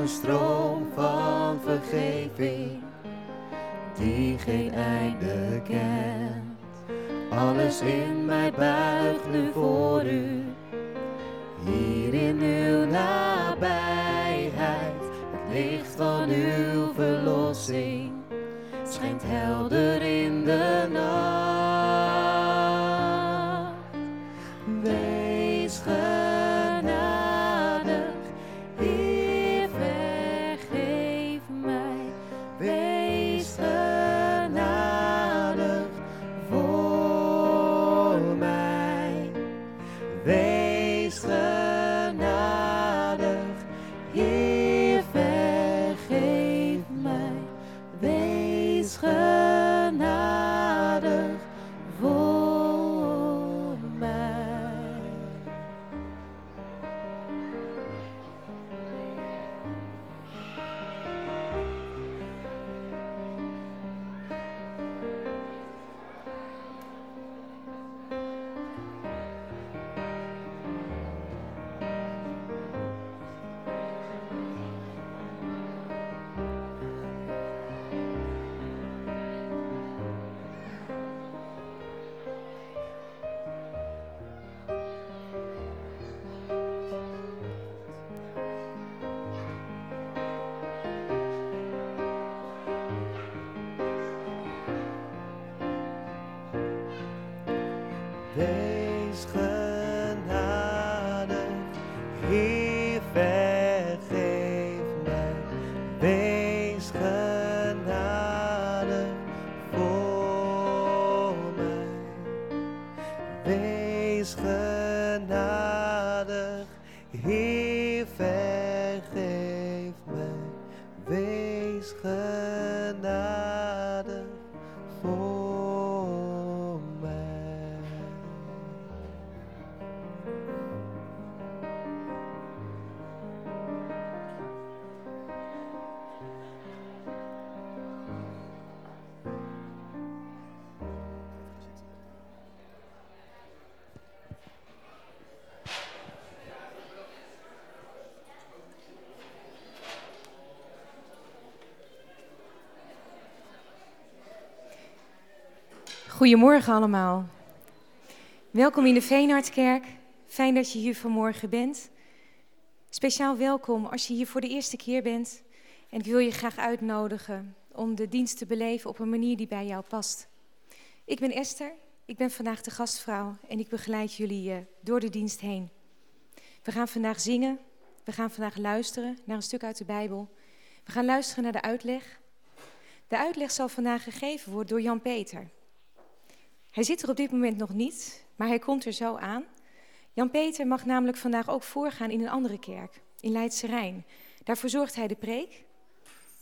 als een Goedemorgen allemaal. Welkom in de Veenhardkerk. Fijn dat je hier vanmorgen bent. Speciaal welkom als je hier voor de eerste keer bent. En ik wil je graag uitnodigen om de dienst te beleven op een manier die bij jou past. Ik ben Esther, ik ben vandaag de gastvrouw en ik begeleid jullie eh, door de dienst heen. We gaan vandaag zingen, we gaan vandaag luisteren naar een stuk uit de Bijbel. We gaan luisteren naar de uitleg. De uitleg zal vandaag gegeven worden door Jan Peter. Hij zit er op dit moment nog niet, maar hij komt er zo aan. Jan-Peter mag namelijk vandaag ook voorgaan in een andere kerk, in Leidse Rijn. Daar verzorgt hij de preek.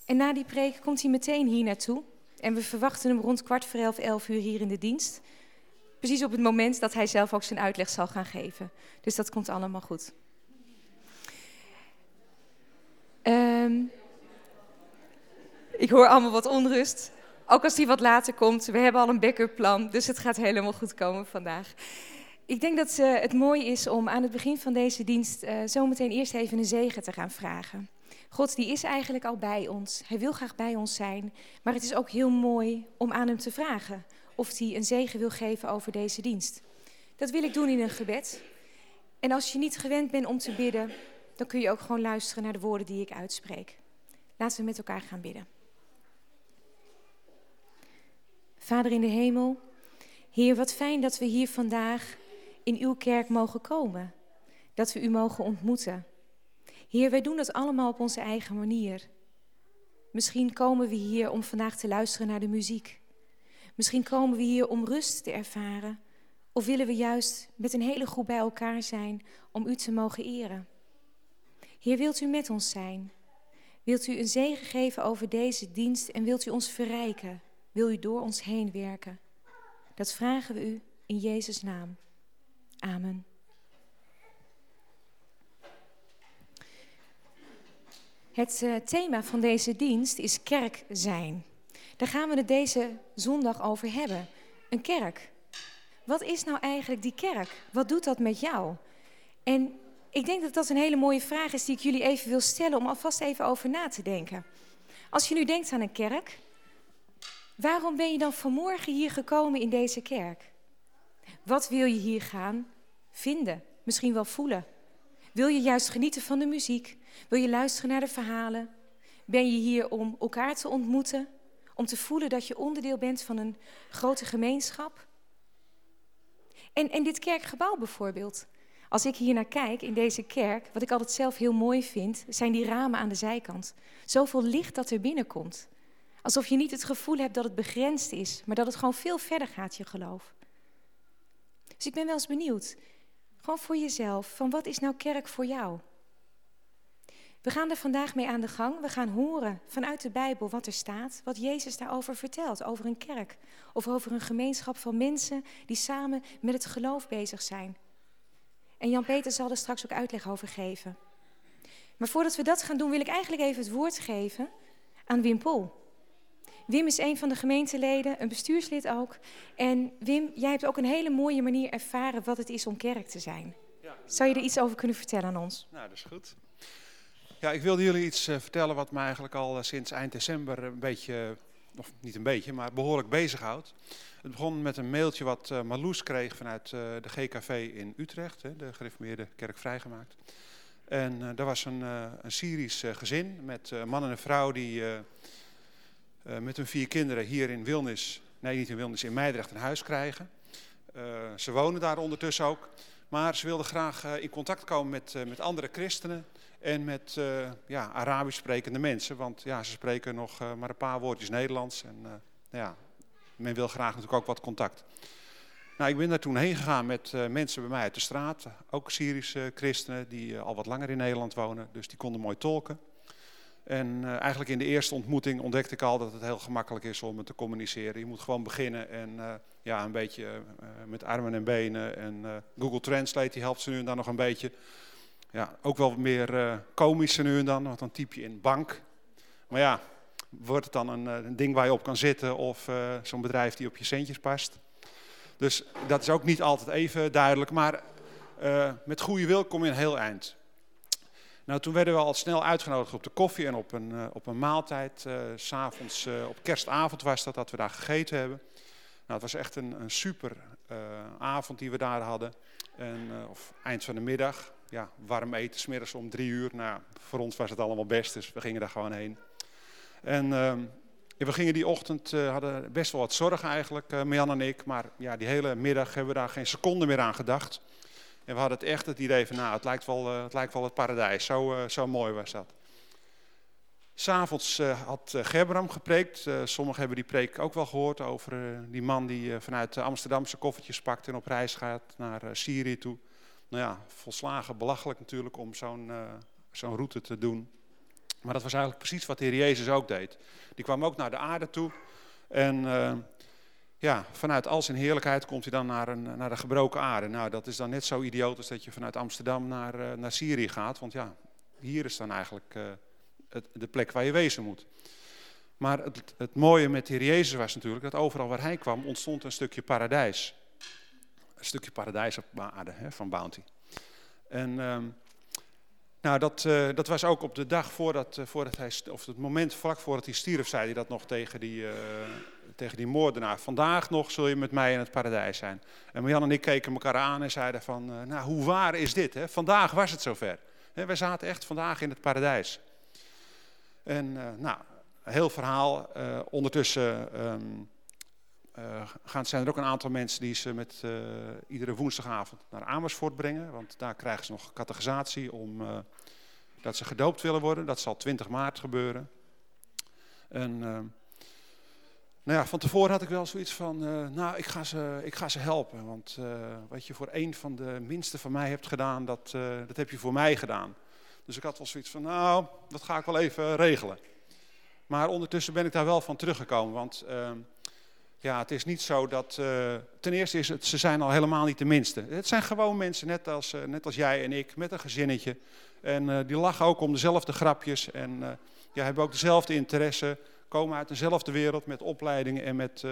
En na die preek komt hij meteen hier naartoe. En we verwachten hem rond kwart voor elf, elf uur hier in de dienst. Precies op het moment dat hij zelf ook zijn uitleg zal gaan geven. Dus dat komt allemaal goed. Ehm, ik hoor allemaal wat onrust. Ook als die wat later komt, we hebben al een backup plan, dus het gaat helemaal goed komen vandaag. Ik denk dat eh, het mooi is om aan het begin van deze dienst uh, zometeen eerst even een zegen te gaan vragen. God die is eigenlijk al bij ons, hij wil graag bij ons zijn, maar het is ook heel mooi om aan hem te vragen of hij een zegen wil geven over deze dienst. Dat wil ik doen in een gebed. En als je niet gewend bent om te bidden, dan kun je ook gewoon luisteren naar de woorden die ik uitspreek. Laten we met elkaar gaan bidden. Vader in de hemel, Heer, wat fijn dat we hier vandaag in uw kerk mogen komen. Dat we u mogen ontmoeten. Heer, wij doen dat allemaal op onze eigen manier. Misschien komen we hier om vandaag te luisteren naar de muziek. Misschien komen we hier om rust te ervaren. Of willen we juist met een hele groep bij elkaar zijn om u te mogen eren. Heer, wilt u met ons zijn? Wilt u een zegen geven over deze dienst en wilt u ons verrijken? Wil u door ons heen werken? Dat vragen we u in Jezus' naam. Amen. Het uh, thema van deze dienst is kerk zijn. Daar gaan we het deze zondag over hebben. Een kerk. wat is nou eigenlijk die kerk? Wat doet dat met jou? En ik denk dat dat een hele mooie vraag is die ik jullie even wil stellen om alvast even over na te denken. Als je nu denkt aan een kerk, waarom ben je dan vanmorgen hier gekomen in deze kerk? Wat wil je hier gaan vinden? Misschien wel voelen? Wil je juist genieten van de muziek? Wil je luisteren naar de verhalen? Ben je hier om elkaar te ontmoeten? Om te voelen dat je onderdeel bent van een grote gemeenschap? En, en dit kerkgebouw bijvoorbeeld. Als ik hier naar kijk in deze kerk, wat ik altijd zelf heel mooi vind, zijn die ramen aan de zijkant. Zoveel licht dat er binnenkomt. Alsof je niet het gevoel hebt dat het begrensd is, maar dat het gewoon veel verder gaat, je geloof. Dus ik ben wel eens benieuwd, gewoon voor jezelf, van wat is nou kerk voor jou? We gaan er vandaag mee aan de gang. We gaan horen vanuit de Bijbel wat er staat, wat Jezus daarover vertelt, over een kerk of over een gemeenschap van mensen die samen met het geloof bezig zijn. En Jan-Peter zal er straks ook uitleg over geven. Maar voordat we dat gaan doen, wil ik eigenlijk even het woord geven aan Wim Pol. Wim is een van de gemeenteleden, een bestuurslid ook. En Wim, jij hebt ook een hele mooie manier ervaren wat het is om kerk te zijn. Ja, Zou je er iets over kunnen vertellen aan ons? Nou, dat is goed. Ja, ik wilde jullie iets uh, vertellen wat me eigenlijk al uh, sinds eind december een beetje, of niet een beetje, maar behoorlijk bezighoudt. Het begon met een mailtje wat uh, Marloes kreeg vanuit de GKV in Utrecht, hè, de gereformeerde kerk vrijgemaakt. En daar was een, een Syrisch gezin met man en een vrouw die met hun vier kinderen hier in Wilnis, nee niet in Wilnis, in Meidrecht een huis krijgen. ze wonen daar ondertussen ook. Maar ze wilden graag in contact komen met, met andere christenen en met ja, Arabisch sprekende mensen. Want ja, ze spreken nog maar een paar woordjes Nederlands. En uh, ja, men wil graag natuurlijk ook wat contact. Nou, ik ben daar toen heen gegaan met mensen bij mij uit de straat. Ook Syrische christenen die al wat langer in Nederland wonen. Dus die konden mooi tolken. En eigenlijk in de eerste ontmoeting ontdekte ik al dat het heel gemakkelijk is om te communiceren. Je moet gewoon beginnen en ja, een beetje met armen en benen. En Google Translate die helpt ze nu en dan nog een beetje ja, ook wel meer komische nu en dan, want dan typ je in bank. Maar ja, wordt het dan een, eh, een ding waar je op kan zitten of zo'n bedrijf die op je centjes past. Dus dat is ook niet altijd even duidelijk, maar met goede wil kom je een heel eind. Nou, toen werden we al snel uitgenodigd op de koffie en op een, op een maaltijd. S s'avonds, op kerstavond was dat, dat we daar gegeten hebben. Nou, het was echt een, een super avond die we daar hadden. En, of eind van de middag ja, warm eten, smiddags om drie uur. Nou, voor ons was het allemaal best, dus we gingen daar gewoon heen. En uh, we gingen die ochtend, uh, hadden best wel wat zorgen eigenlijk, uh, Mian en ik. Maar ja, die hele middag hebben we daar geen seconde meer aan gedacht. En we hadden het echt het idee van, nou, het lijkt wel, uh, het, lijkt wel het paradijs. Zo, zo mooi was dat. S'avonds uh, had Gerbram gepreekt. Sommigen hebben die preek ook wel gehoord over die man die vanuit Amsterdamse koffertjes pakt en op reis gaat naar Syrië toe nou ja, volslagen belachelijk natuurlijk om zo'n zo'n route te doen. Maar dat was eigenlijk precies wat de Heer Jezus ook deed. Die kwam ook naar de aarde toe. En ja, vanuit al zijn heerlijkheid komt hij dan naar, een, naar de gebroken aarde. Nou, dat is dan net zo idioot als dat je vanuit Amsterdam naar, uh, naar Syrië gaat. Want ja, hier is dan eigenlijk het, de plek waar je wezen moet. Maar het, het mooie met de Heer Jezus was natuurlijk dat overal waar hij kwam ontstond een stukje paradijs een stukje paradijs op aarde hè, van Bounty. En um, nou, dat, uh, dat was ook op de dag voordat, voordat hij, of het moment vlak voordat hij stierf, zei hij dat nog tegen die, tegen die moordenaar. Vandaag nog zul je met mij in het paradijs zijn. En Jan en ik keken elkaar aan en zeiden van, nou hoe waar is dit? Hè? Vandaag was het zover. Hè, we zaten echt vandaag in het paradijs. En nou, een heel verhaal. ondertussen um, gaan, zijn er ook een aantal mensen die ze met iedere woensdagavond naar Amersfoort brengen. Want daar krijgen ze nog catechisatie om dat ze gedoopt willen worden. Dat zal 20 maart gebeuren. En nou ja, van tevoren had ik wel zoiets van, nou ik ga ze, ik ga ze helpen. Want wat je voor een van de minste van mij hebt gedaan, dat, dat heb je voor mij gedaan. Dus ik had wel zoiets van, nou dat ga ik wel even regelen. Maar ondertussen ben ik daar wel van teruggekomen, want ja, het is niet zo dat. Ten eerste is het, ze zijn al helemaal niet de minste. Het zijn gewoon mensen, net als, net als jij en ik, met een gezinnetje. En die lachen ook om dezelfde grapjes. En ja, hebben ook dezelfde interesse. Komen uit dezelfde wereld met opleidingen en met,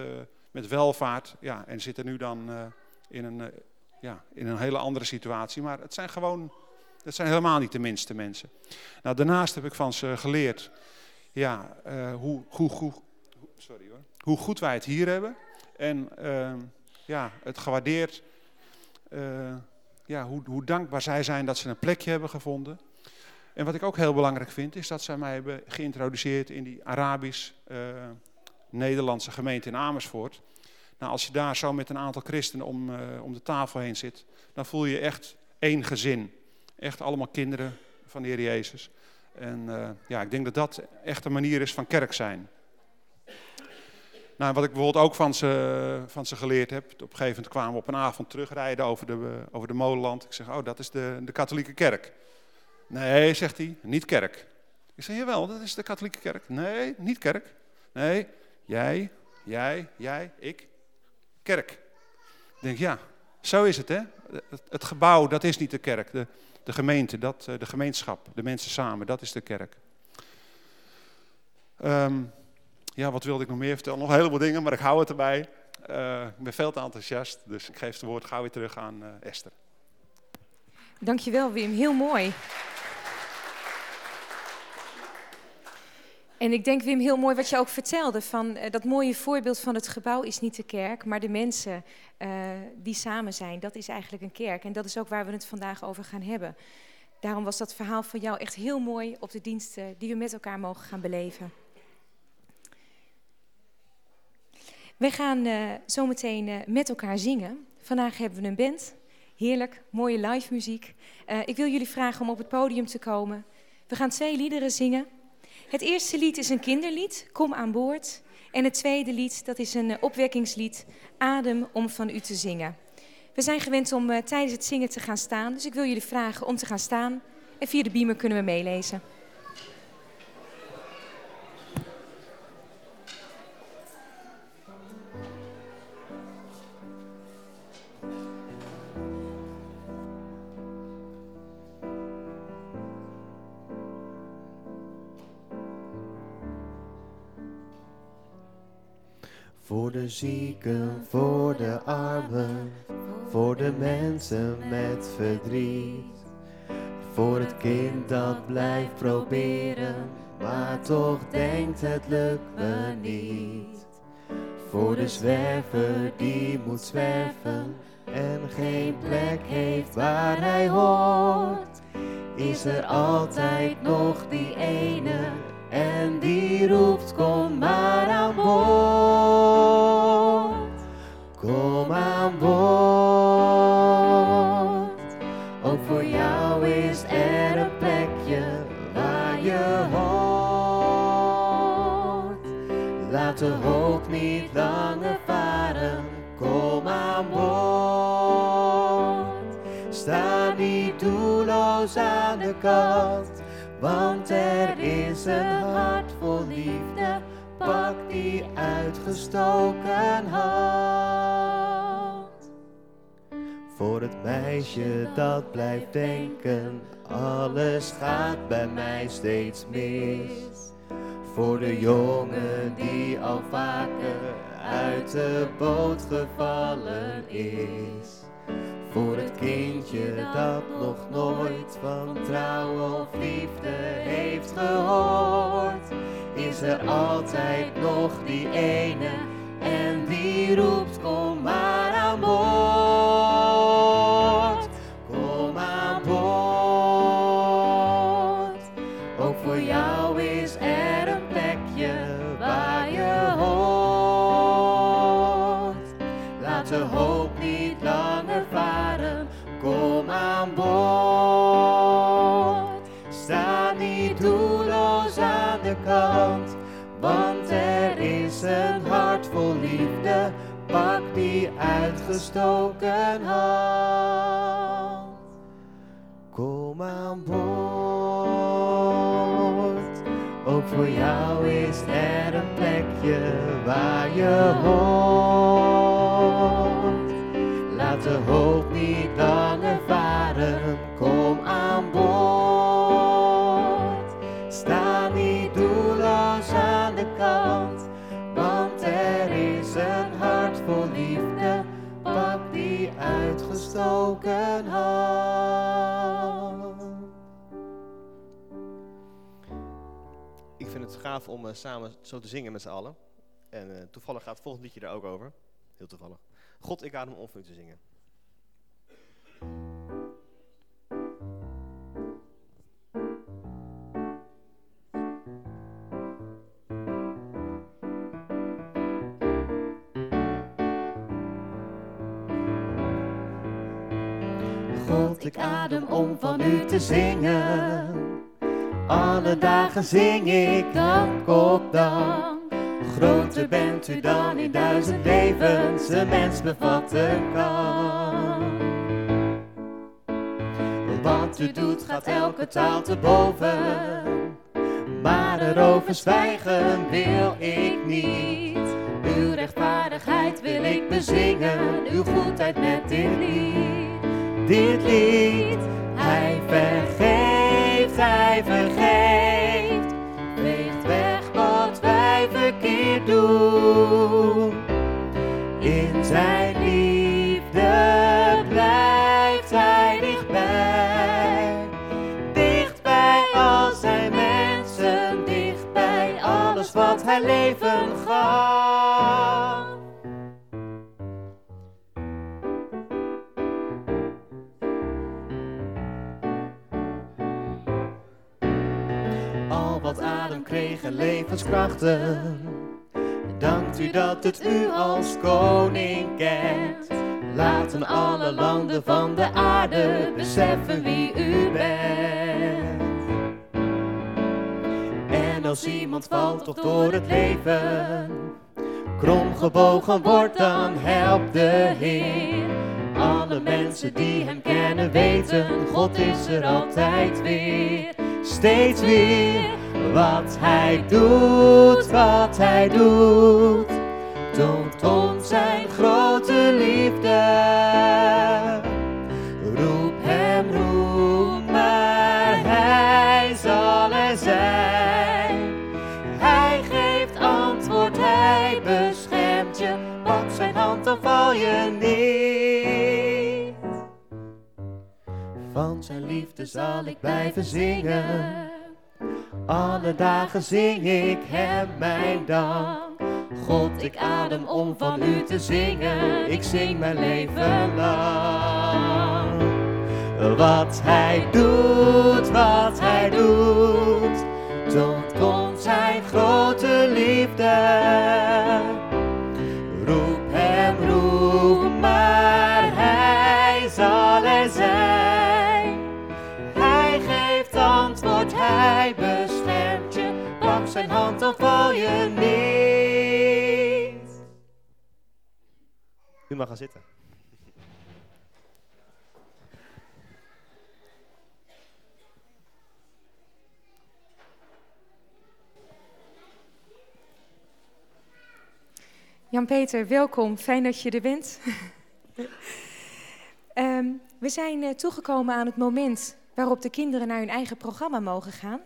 met welvaart. Ja, en zitten nu dan in een, eh, ja, in een hele andere situatie. Maar het zijn gewoon, het zijn helemaal niet de minste mensen. Nou, daarnaast heb ik van ze geleerd ja, hoe, hoe, hoe, sorry hoor, hoe goed wij het hier hebben. En uh, ja, het gewaardeerd, ja, hoe, hoe dankbaar zij zijn dat ze een plekje hebben gevonden. En wat ik ook heel belangrijk vind, is dat zij mij hebben geïntroduceerd in die Arabisch-Nederlandse gemeente in Amersfoort. Nou, als je daar zo met een aantal christenen om, uh, om de tafel heen zit, dan voel je echt één gezin. Echt allemaal kinderen van de Heer Jezus. En uh, ja, ik denk dat dat echt een manier is van kerk zijn. Nou, wat ik bijvoorbeeld ook van ze, van ze geleerd heb, op een gegeven moment kwamen we op een avond terugrijden over de, over de molenland. Ik zeg, oh, dat is de, de katholieke kerk. Nee, zegt hij, niet kerk. Ik zeg, jawel, dat is de katholieke kerk. Nee, niet kerk. Nee, jij, jij, jij, ik, kerk. Ik denk, ja, zo is het hè. Het, gebouw, dat is niet de kerk. De, de gemeente, dat, de gemeenschap, de mensen samen, dat is de kerk. Um, ja, wat wilde ik nog meer vertellen? Nog een heleboel dingen, maar ik hou het erbij. Uh, ik ben veel te enthousiast, dus ik geef het woord gauw weer terug aan uh, Esther. Dankjewel Wim, heel mooi. En ik denk Wim, heel mooi wat je ook vertelde, van uh, dat mooie voorbeeld van het gebouw is niet de kerk, maar de mensen die samen zijn, dat is eigenlijk een kerk. En dat is ook waar we het vandaag over gaan hebben. Daarom was dat verhaal van jou echt heel mooi op de diensten die we met elkaar mogen gaan beleven. We gaan uh, zometeen met elkaar zingen. Vandaag hebben we een band. Heerlijk, mooie live muziek. Ik wil jullie vragen om op het podium te komen. We gaan twee liederen zingen. Het eerste lied is een kinderlied, Kom aan boord. En het tweede lied, dat is een opwekkingslied, Adem om van u te zingen. We zijn gewend om tijdens het zingen te gaan staan, dus ik wil jullie vragen om te gaan staan. En via de beamer kunnen we meelezen. Voor de zieken, voor de armen, voor de mensen met verdriet. Voor het kind dat blijft proberen, maar toch denkt het lukt me niet. Voor de zwerver die moet zwerven en geen plek heeft waar hij hoort. Is er altijd nog die ene en die roept kom maar aan boord. Kom aan boord. Ook voor jou is er een plekje waar je hoort. Laat de hoop niet langer varen. Kom aan boord. Sta niet doelloos aan de kant. Want er is een hart vol liefde, pak die uitgestoken hand. Voor het meisje dat blijft denken, alles gaat bij mij steeds mis. Voor de jongen die al vaker uit de boot gevallen is. Voor het kindje dat nog nooit van trouw of liefde heeft gehoord, is er altijd nog die ene en die roept kom maar aan boord. Want er is een hart vol liefde, pak die uitgestoken hand. Kom aan boord, ook voor jou is er een plekje waar je hoort. Om samen zo te zingen met z'n allen. En toevallig gaat het volgende liedje daar ook over. Heel toevallig. God, ik adem om voor u te zingen. God, ik adem om van u te zingen. Alle dagen zing ik dank op dank. Groter bent u dan in duizend levens een mens bevatten kan. Wat u doet gaat elke taal te boven, maar erover zwijgen wil ik niet. Uw rechtvaardigheid wil ik bezingen, uw goedheid met dit lied. Dit lied, hij vergeeft, hij vergeeft, weg wat wij verkeerd doen. In zijn liefde blijft hij dichtbij. Dicht bij al zijn mensen, dicht bij alles wat hij leven gaf. Levenskrachten. Dankt u dat het u als koning kent. Laten alle landen van de aarde beseffen wie u bent. En als iemand valt toch door het leven, krom gebogen wordt, dan helpt de Heer. Alle mensen die hem kennen weten, God is er altijd weer. Steeds weer wat hij doet, wat hij doet, toont ons zijn grote liefde. Roep hem, roep, maar hij zal er zijn. Hij geeft antwoord, hij beschermt je, pak zijn hand, dan val je niet. Van zijn liefde zal ik blijven zingen. Alle dagen zing ik hem mijn dank. God, ik adem om van u te zingen. Ik zing mijn leven lang. Wat hij doet, wat hij doet, toont ons zijn grote liefde. Zijn hand, dan val je niet. U mag gaan zitten. Jan-Peter, welkom. Fijn dat je er bent. Ehm, we zijn eh, toegekomen aan het moment waarop de kinderen naar hun eigen programma mogen gaan.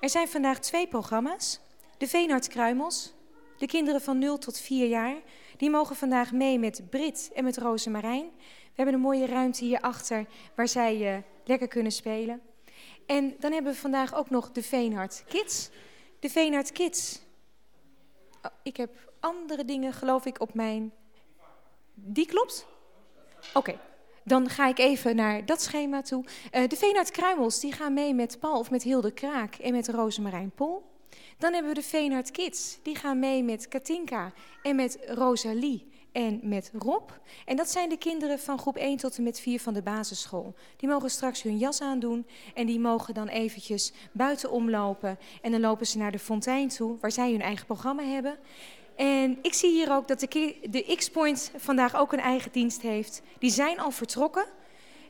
Er zijn vandaag twee programma's. De Veenhard Kruimels, de kinderen van 0 tot 4 jaar, die mogen vandaag mee met Brit en met Rosemarijn. We hebben een mooie ruimte hierachter waar zij eh, lekker kunnen spelen. En dan hebben we vandaag ook nog de Veenhard Kids. De Veenhard Kids. Oh, ik heb andere dingen, geloof ik, op mijn. Die klopt? Oké. Dan ga ik even naar dat schema toe. Eh, de Veenhard Kruimels die gaan mee met Paul of met Hilde Kraak en met Rosemarijn Pol. Dan hebben we de Veenhard Kids. Die gaan mee met Katinka en met Rosalie en met Rob. En dat zijn de kinderen van groep 1 tot en met 4 van de basisschool. Die mogen straks hun jas aandoen en die mogen dan eventjes buiten omlopen. En dan lopen ze naar de fontein toe, waar zij hun eigen programma hebben. En ik zie hier ook dat de, de X-Point vandaag ook een eigen dienst heeft. Die zijn al vertrokken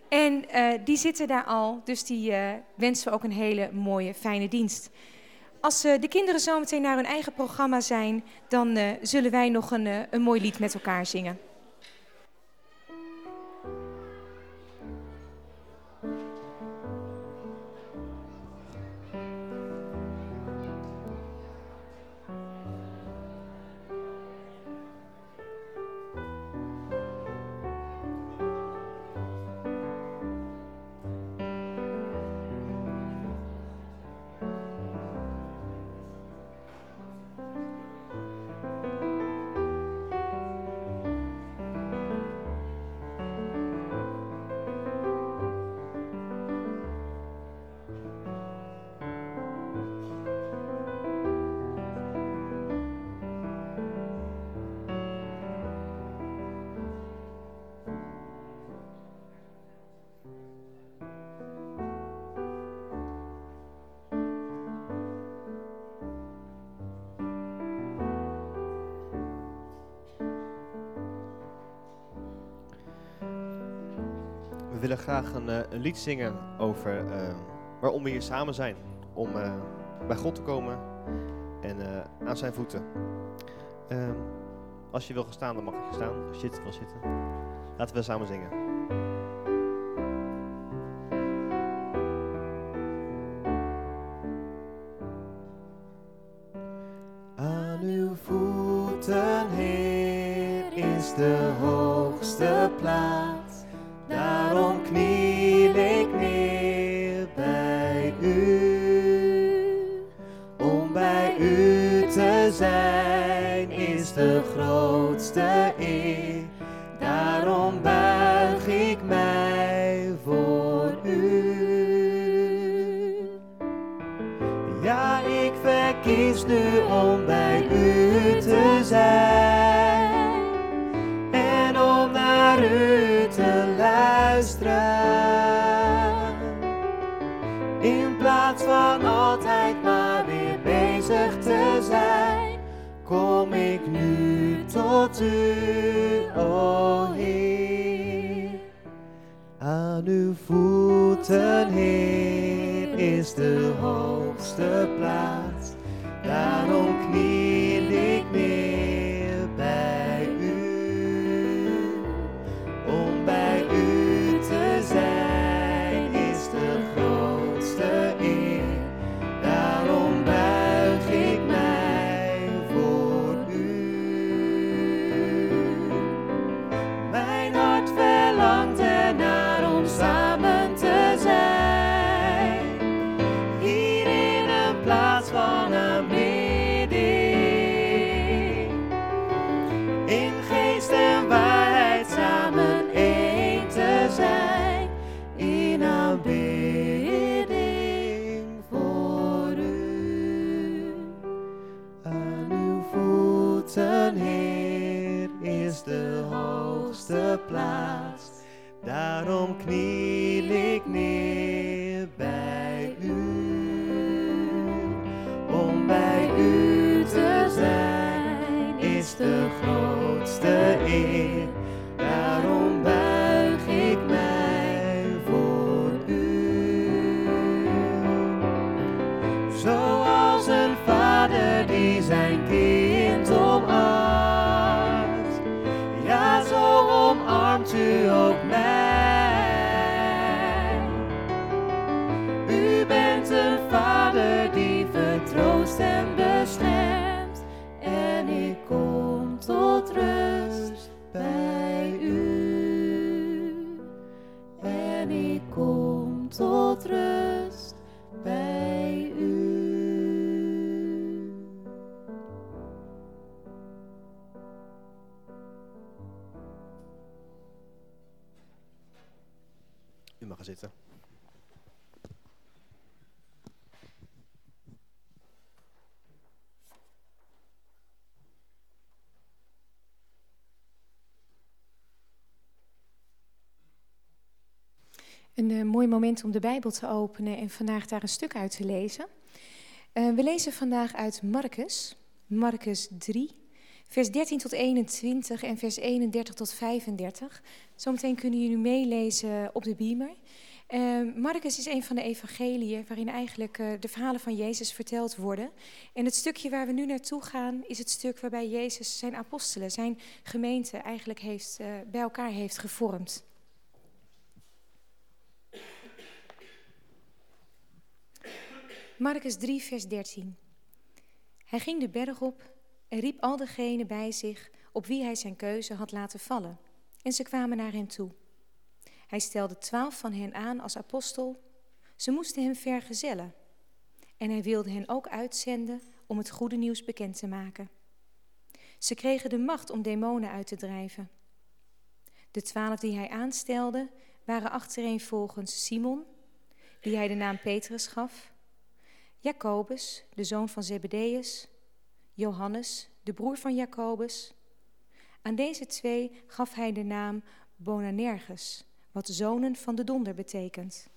en uh, die zitten daar al. Dus die uh, wensen we ook een hele mooie, fijne dienst. Als uh, de kinderen zometeen naar hun eigen programma zijn, dan zullen wij nog een, een mooi lied met elkaar zingen. Graag een, eh, een lied zingen over uh, waarom we hier samen zijn. Om uh, bij God te komen en aan zijn voeten. Ehm, als je wil gaan staan, dan mag je staan. Als je zit, wil zitten. Laten we samen zingen. Aan uw voeten, Heer, is de hoogste plaats. Daarom kniel ik neer bij u. Om bij u te zijn is de grootste eer. Daarom buig ik mij voor u. Ja, ik verkies nu om bij u te zijn. En om naar u kom ik nu tot u, o Heer. Aan uw voeten, Heer, is de hoogste plaats. Daarom kniel and mooi moment om de Bijbel te openen en vandaag daar een stuk uit te lezen. Eh, we lezen vandaag uit Marcus, Marcus 3, vers 13 tot 21 en vers 31 tot 35. Zometeen kunnen jullie meelezen op de beamer. Uh, Marcus is een van de evangeliën waarin eigenlijk uh, de verhalen van Jezus verteld worden. En het stukje waar we nu naartoe gaan is het stuk waarbij Jezus zijn apostelen, zijn gemeente eigenlijk heeft, bij elkaar heeft gevormd. Marcus 3, vers 13. Hij ging de berg op en riep al degenen bij zich op wie hij zijn keuze had laten vallen. En ze kwamen naar hem toe. Hij stelde twaalf van hen aan als apostel. Ze moesten hem vergezellen. En hij wilde hen ook uitzenden om het goede nieuws bekend te maken. Ze kregen de macht om demonen uit te drijven. De twaalf die hij aanstelde waren achtereenvolgens Simon, die hij de naam Petrus gaf, Jacobus, de zoon van Zebedeus, Johannes, de broer van Jacobus. Aan deze twee gaf hij de naam Bonanerges, wat zonen van de donder betekent.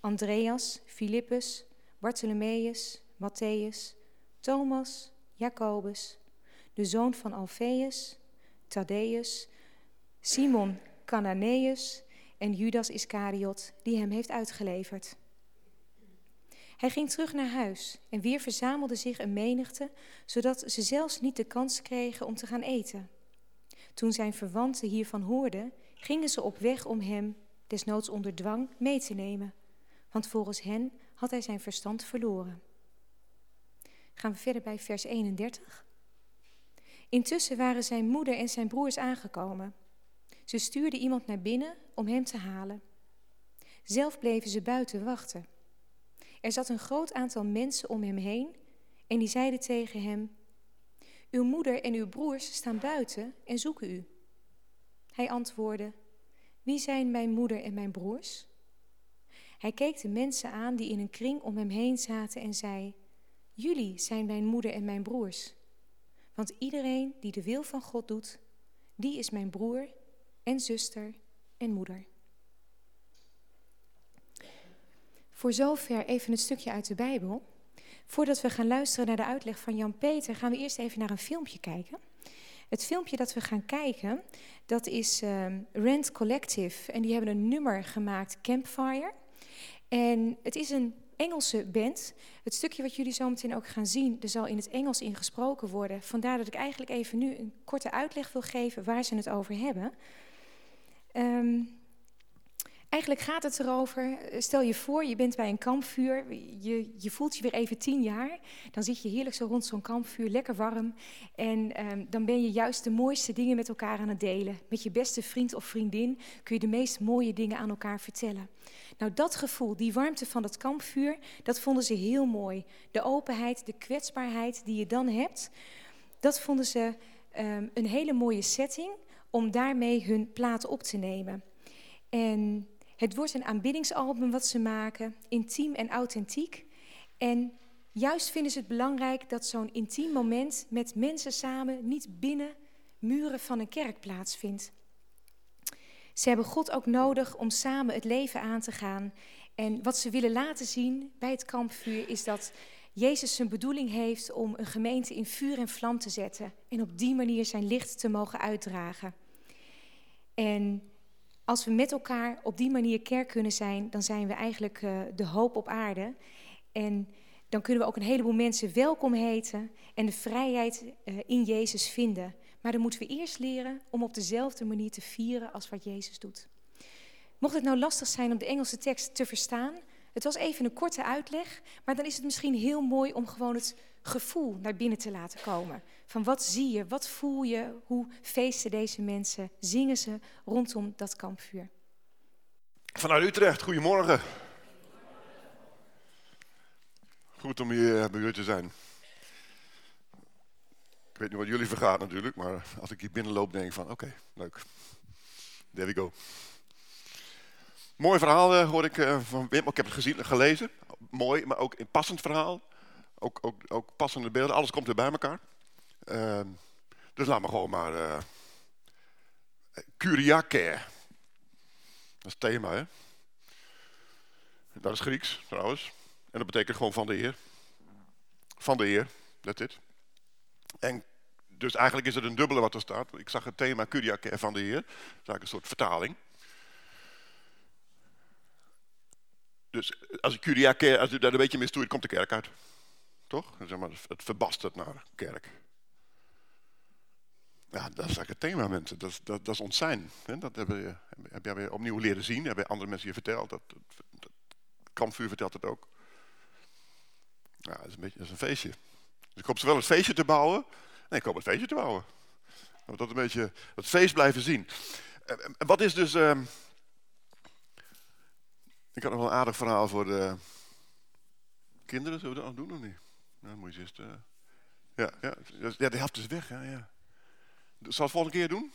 Andreas, Filippus, Bartholomeus, Matthäus, Thomas, Jacobus, de zoon van Alfeus, Thaddeus, Simon Cananeus en Judas Iscariot, die hem heeft uitgeleverd. Hij ging terug naar huis en weer verzamelde zich een menigte, zodat ze zelfs niet de kans kregen om te gaan eten. Toen zijn verwanten hiervan hoorden, gingen ze op weg om hem, desnoods onder dwang, mee te nemen. Want volgens hen had hij zijn verstand verloren. Gaan we verder bij vers 31. Intussen waren zijn moeder en zijn broers aangekomen. Ze stuurden iemand naar binnen om hem te halen. Zelf bleven ze buiten wachten. Er zat een groot aantal mensen om hem heen en die zeiden tegen hem: Uw moeder en uw broers staan buiten en zoeken u. Hij antwoordde: Wie zijn mijn moeder en mijn broers? Hij keek de mensen aan die in een kring om hem heen zaten en zei: Jullie zijn mijn moeder en mijn broers. Want iedereen die de wil van God doet, die is mijn broer en zuster en moeder. Voor zover even een stukje uit de Bijbel. Voordat we gaan luisteren naar de uitleg van Jan Peter, gaan we eerst even naar een filmpje kijken. Het filmpje dat we gaan kijken, dat is Rent Collective. En die hebben een nummer gemaakt, Campfire. En het is een Engelse band. Het stukje wat jullie zo meteen ook gaan zien, er zal in het Engels ingesproken worden. Vandaar dat ik eigenlijk even nu een korte uitleg wil geven waar ze het over hebben. Um, Eigenlijk gaat het erover, eh, stel je voor, je bent bij een kampvuur, je, je voelt je weer even tien jaar. Dan zit je heerlijk zo rond zo'n kampvuur, lekker warm. En um, dan ben je juist de mooiste dingen met elkaar aan het delen. Met je beste vriend of vriendin kun je de meest mooie dingen aan elkaar vertellen. Nou, dat gevoel, die warmte van het kampvuur, dat vonden ze heel mooi. De openheid, de kwetsbaarheid die je dan hebt, dat vonden ze um, een hele mooie setting om daarmee hun plaat op te nemen. En het wordt een aanbiddingsalbum wat ze maken, intiem en authentiek. En juist vinden ze het belangrijk dat zo'n intiem moment met mensen samen niet binnen muren van een kerk plaatsvindt. Ze hebben God ook nodig om samen het leven aan te gaan. En wat ze willen laten zien bij het kampvuur is dat Jezus zijn bedoeling heeft om een gemeente in vuur en vlam te zetten en op die manier zijn licht te mogen uitdragen. En als we met elkaar op die manier kerk kunnen zijn, dan zijn we eigenlijk uh, de hoop op aarde. En dan kunnen we ook een heleboel mensen welkom heten en de vrijheid uh, in Jezus vinden. Maar dan moeten we eerst leren om op dezelfde manier te vieren als wat Jezus doet. Mocht het nou lastig zijn om de Engelse tekst te verstaan, het was even een korte uitleg, maar dan is het misschien heel mooi om gewoon het gevoel naar binnen te laten komen. Van wat zie je, wat voel je, hoe feesten deze mensen, zingen ze rondom dat kampvuur. Vanuit Utrecht, goedemorgen. Goed om hier eh, bij jullie te zijn. Ik weet niet wat jullie vergaat natuurlijk, maar als ik hier binnenloop denk ik van oké, leuk. There we go. Mooi verhaal uh, hoor ik uh, van Wim, ik heb het gezien, gelezen. Mooi, maar ook een passend verhaal. Ook, ook, ook passende beelden, alles komt weer bij elkaar. Uh, dus laat me gewoon maar... Uh. Dat is het thema, hè. Dat is Grieks, trouwens. En dat betekent gewoon van de Heer. Van de Heer, dat it. En dus eigenlijk is het een dubbele wat er staat. Ik zag het thema Kyriake van de Heer. Dat is eigenlijk een soort vertaling. Dus als ik Kyriake, als u daar een beetje mee stoeit, komt de kerk uit. Toch? Zeg maar, het verbastert naar kerk. Ja, dat is eigenlijk het thema, mensen. Dat, dat, dat is ons zijn. Dat heb je, heb jij weer opnieuw leren zien. Hebben andere mensen je verteld. Dat, dat, Kampvuur vertelt het ook. Ja, dat is een beetje is een feestje. Dus ik hoop zowel het feestje te bouwen. Nee, ik hoop het feestje te bouwen. Dat we een beetje het feest blijven zien. Wat is dus... Uh, ik had nog wel een aardig verhaal voor de kinderen. Zullen we dat nog doen of niet? Nou, moet je eerst... Uh, ja, ja, ja, de helft is weg. Ja, ja. Zal het volgende keer doen?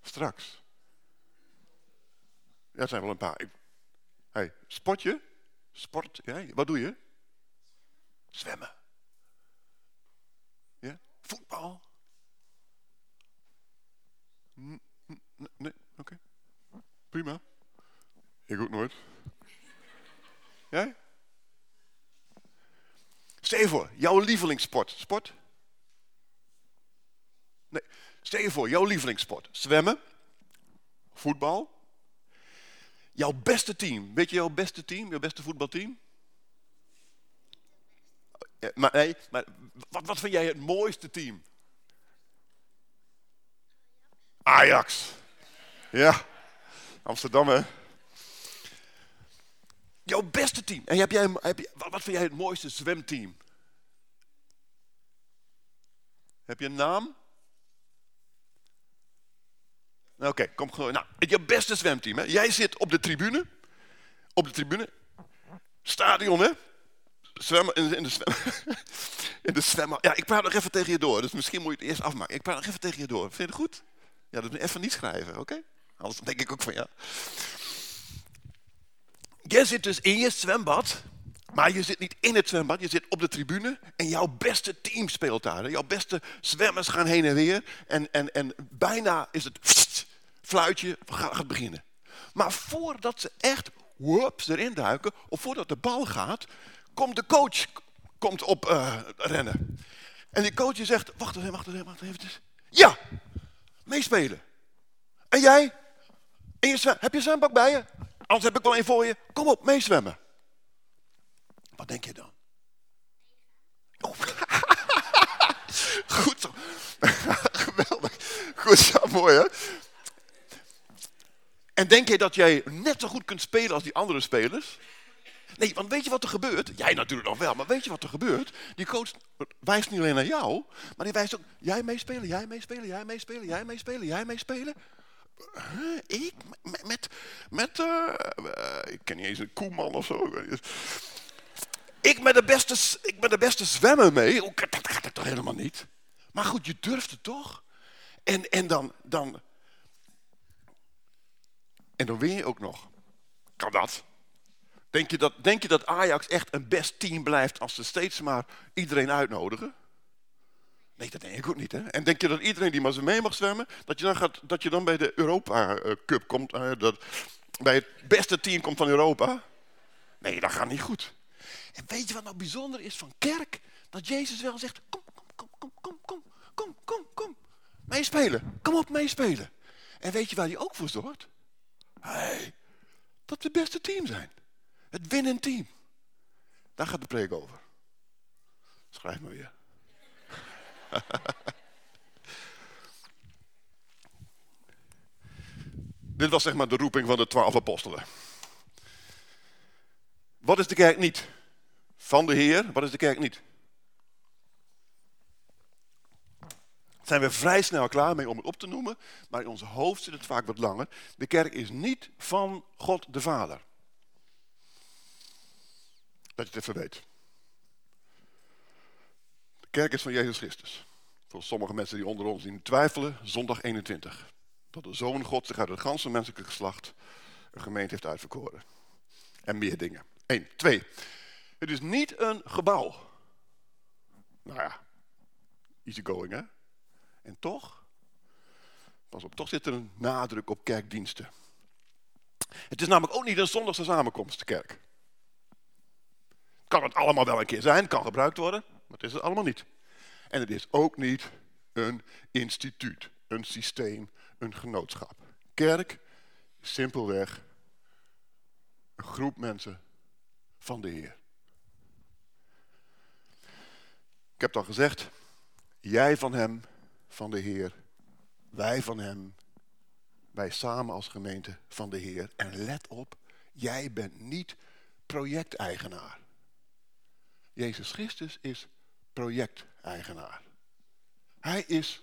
Straks. Ja, het zijn wel een paar. Hey, sport je? Sport? Ja, wat doe je? Zwemmen. Ja? Voetbal? Nee, nee. oké. Prima. Ik ook nooit. Jij? Stel je voor, jouw lievelingssport. Sport? Stel je voor, jouw lievelingssport. Zwemmen, voetbal. Jouw beste team. Weet je jouw beste team, jouw beste voetbalteam? Maar, nee, maar wat, wat vind jij het mooiste team? Ajax. Ja, Amsterdam hè. Jouw beste team. En heb jij, heb je, wat vind jij het mooiste zwemteam? Heb je een naam? Oké, kom gewoon. Nou, je beste zwemteam. Hè? Jij zit op de tribune. Op de tribune. Stadion, hè? Zwemmen in, de zwem. in de zwemmen. Ja, ik praat nog even tegen je door. Dus misschien moet je het eerst afmaken. Ik praat nog even tegen je door. Vind je het goed? Ja, dat moet even niet schrijven, oké? Anders denk ik ook van ja. Jij zit dus in je zwembad. Maar je zit niet in het zwembad, je zit op de tribune en jouw beste team speelt daar. Jouw beste zwemmers gaan heen en weer en, en, en bijna is het fluitje gaat beginnen. Maar voordat ze echt whoops, erin duiken, of voordat de bal gaat, komt de coach komt op uh, rennen. En die coach zegt, wacht even, wacht even, wacht even. Ja, meespelen. En jij? En je heb je zwembak bij je? Anders heb ik wel een voor je. Kom op, meezwemmen. Wat denk je dan? Oh. Goed zo. Geweldig. Goed zo, mooi hè? En denk je dat jij net zo goed kunt spelen als die andere spelers? Nee, want weet je wat er gebeurt? Jij natuurlijk nog wel, maar weet je wat er gebeurt? Die coach wijst niet alleen naar jou, maar die wijst ook... Jij meespelen, jij meespelen, jij meespelen, jij meespelen, jij meespelen. Ik? Met, met, met uh, ik ken niet eens een koeman of zo. Ik met de beste, ik ben de beste zwemmer mee. Dat gaat toch helemaal niet? Maar goed, je durft het toch? En, en dan, dan... En dan win je ook nog. Kan dat? Denk je dat, denk je dat Ajax echt een best team blijft als ze steeds maar iedereen uitnodigen? Nee, dat denk ik ook niet. Hè? En denk je dat iedereen die maar zo mee mag zwemmen, dat je dan, gaat, dat je dan bij de Europa eh, Cup komt, uh, dat, bij het beste team komt van Europa? Nee, dat gaat niet goed. En weet je wat nou bijzonder is van kerk? Dat Jezus wel zegt, kom, kom, kom, kom, kom, kom, kom, kom, kom. Meespelen, kom op, meespelen. En weet je waar hij ook voor zorgt? Hey, dat we het beste team zijn. Het winnend team. Daar gaat de preek over. Schrijf maar weer. Dit was zeg maar de roeping van de twaalf apostelen. Wat is de kerk niet? Van de Heer, wat is de kerk niet? zijn we vrij snel klaar mee om het op te noemen, maar in ons hoofd zit het vaak wat langer. De kerk is niet van God de Vader. Dat je het even weet. De kerk is van Jezus Christus. Voor sommige mensen die onder ons die twijfelen, zondag 21. Dat de Zoon God zich uit het ganse menselijke geslacht een gemeente heeft uitverkoren. En meer dingen. Eén. Twee. Het is niet een gebouw. Nou ja, easy going hè. En toch, pas op, toch zit er een nadruk op kerkdiensten. Het is namelijk ook niet een zondagse samenkomst, de kerk. Kan het allemaal wel een keer zijn, kan gebruikt worden, maar het is het allemaal niet. En het is ook niet een instituut, een systeem, een genootschap. Kerk is simpelweg een groep mensen van de Heer. Ik heb al gezegd, jij van hem, van de Heer, wij van hem, wij samen als gemeente van de Heer. En let op, jij bent niet projecteigenaar. Jezus Christus is projecteigenaar. Hij is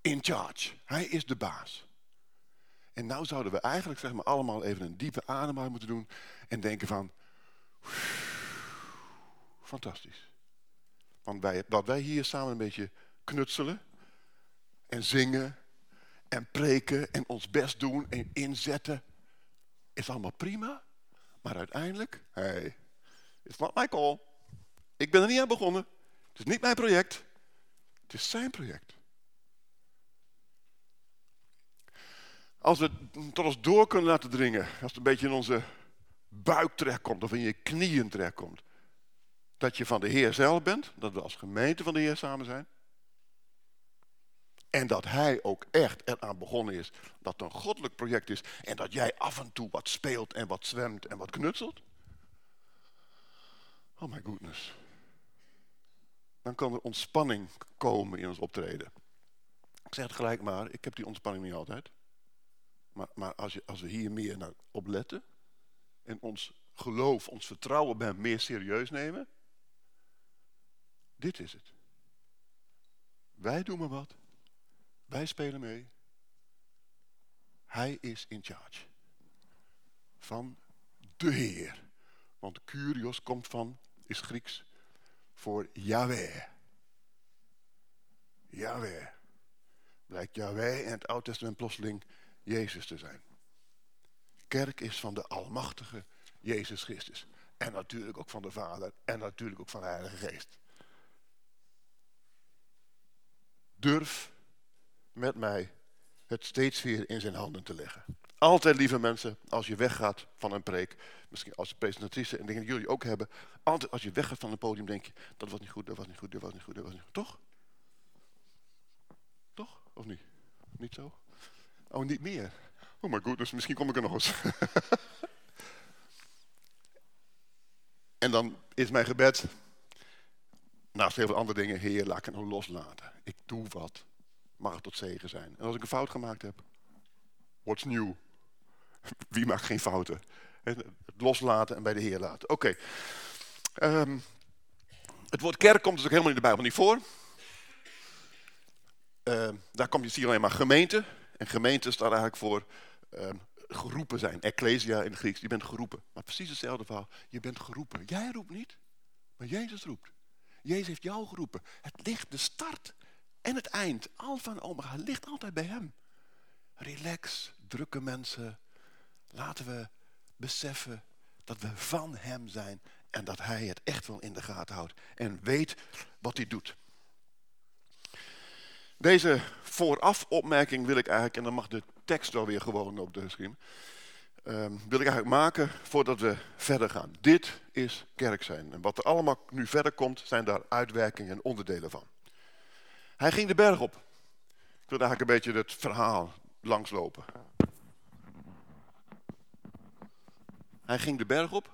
in charge. Hij is de baas. En nou zouden we eigenlijk zeg maar, allemaal even een diepe ademhaling moeten doen en denken van, fantastisch. Want wij, dat wij hier samen een beetje knutselen en zingen en preken en ons best doen en inzetten, is allemaal prima. Maar uiteindelijk, hey, it's not my call. Ik ben er niet aan begonnen. Het is niet mijn project. Het is zijn project. Als we tot ons door kunnen laten dringen, als het een beetje in onze buik terechtkomt of in je knieën terechtkomt, dat je van de Heer zelf bent, dat we als gemeente van de Heer samen zijn, En dat hij ook echt eraan begonnen is. Dat het een goddelijk project is. En dat jij af en toe wat speelt en wat zwemt en wat knutselt. Oh my goodness. Dan kan er ontspanning komen in ons optreden. Ik zeg het gelijk maar, ik heb die ontspanning niet altijd. Maar, maar als, je, als we hier meer naar op letten. En ons geloof, ons vertrouwen bij hem meer serieus nemen. Dit is het. Wij doen maar wat. Wij spelen mee. Hij is in charge. Van de Heer. Want Curios komt van, is Grieks, voor Yahweh. Yahweh. Blijkt Yahweh in het Oude Testament plotseling Jezus te zijn. Kerk is van de Almachtige Jezus Christus. En natuurlijk ook van de Vader en natuurlijk ook van de Heilige Geest. Durf met mij het steeds weer in zijn handen te leggen. Altijd, lieve mensen, als je weggaat van een preek, misschien als presentatrice, en denk dat jullie ook hebben, altijd als je weggaat van een podium denk je, dat was niet goed, dat was niet goed, dat was niet goed, dat was niet goed. Toch? Toch? Of niet? Niet zo? Oh, niet meer. Oh my goodness, misschien kom ik er nog eens. en dan is mijn gebed, naast heel veel andere dingen, Heer, laat ik het nou loslaten. Ik doe wat mag het tot zegen zijn. En als ik een fout gemaakt heb, what's new? Wie maakt geen fouten? Het loslaten en bij de Heer laten. Oké. Ehm, het woord kerk komt dus ook helemaal in de Bijbel niet voor. Uh, daar komt je hier alleen maar gemeente. En gemeente staat eigenlijk voor uh, geroepen zijn. Ecclesia in het Grieks, je bent geroepen. Maar precies hetzelfde verhaal. Je bent geroepen. Jij roept niet, maar Jezus roept. Jezus heeft jou geroepen. Het ligt de start en het eind, alfa en omega, ligt altijd bij hem. Relax, drukke mensen. Laten we beseffen dat we van hem zijn en dat hij het echt wel in de gaten houdt. En weet wat hij doet. Deze vooraf opmerking wil ik eigenlijk, en dan mag de tekst wel weer gewoon op de scherm, wil ik eigenlijk maken voordat we verder gaan. Dit is kerk zijn. En wat er allemaal nu verder komt, zijn daar uitwerkingen en onderdelen van. Hij ging de berg op. Ik wil eigenlijk een beetje het verhaal langslopen. Hij ging de berg op.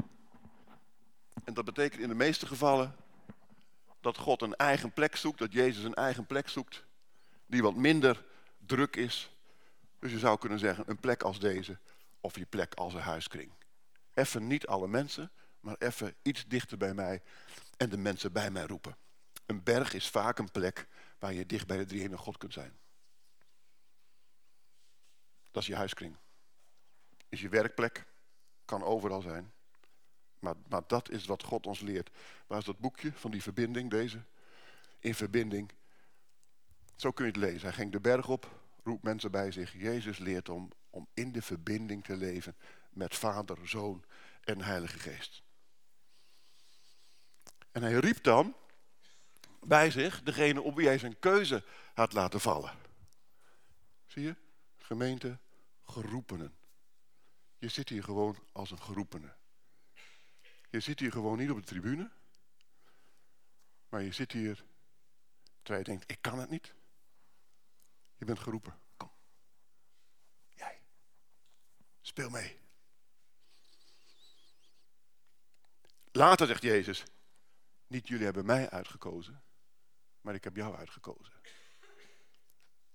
En dat betekent in de meeste gevallen dat God een eigen plek zoekt, dat Jezus een eigen plek zoekt, die wat minder druk is. Dus je zou kunnen zeggen, een plek als deze, of je plek als een huiskring. Even niet alle mensen, maar even iets dichter bij mij en de mensen bij mij roepen. Een berg is vaak een plek waar je dicht bij de drieënige God kunt zijn. Dat is je huiskring. Is je werkplek. Kan overal zijn. Maar, maar dat is wat God ons leert. Waar is dat boekje van die verbinding, deze? In verbinding. Zo kun je het lezen. Hij ging de berg op, roept mensen bij zich. Jezus leert om, om in de verbinding te leven met Vader, Zoon en Heilige Geest. En hij riep dan bij zich degene op wie hij zijn keuze had laten vallen. Zie je? Gemeente, geroepenen. Je zit hier gewoon als een geroepene. Je zit hier gewoon niet op de tribune. Maar je zit hier terwijl je denkt, ik kan het niet. Je bent geroepen. Kom. Jij. Speel mee. Later zegt Jezus, niet jullie hebben mij uitgekozen, maar ik heb jou uitgekozen.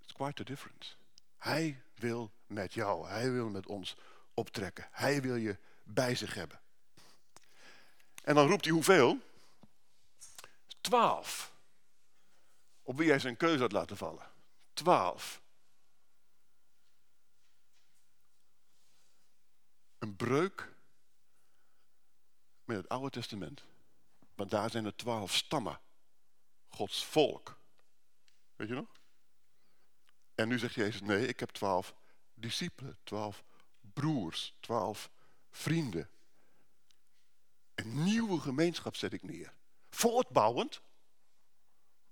It's quite a difference. Hij wil met jou, hij wil met ons optrekken. Hij wil je bij zich hebben. En dan roept hij hoeveel? Twaalf. Op wie hij zijn keuze had laten vallen. Twaalf. Een breuk met het Oude Testament. Want daar zijn er twaalf stammen. Gods volk. Weet je nog? En nu zegt Jezus, nee, ik heb twaalf discipelen, twaalf broers, twaalf vrienden. Een nieuwe gemeenschap zet ik neer. Voortbouwend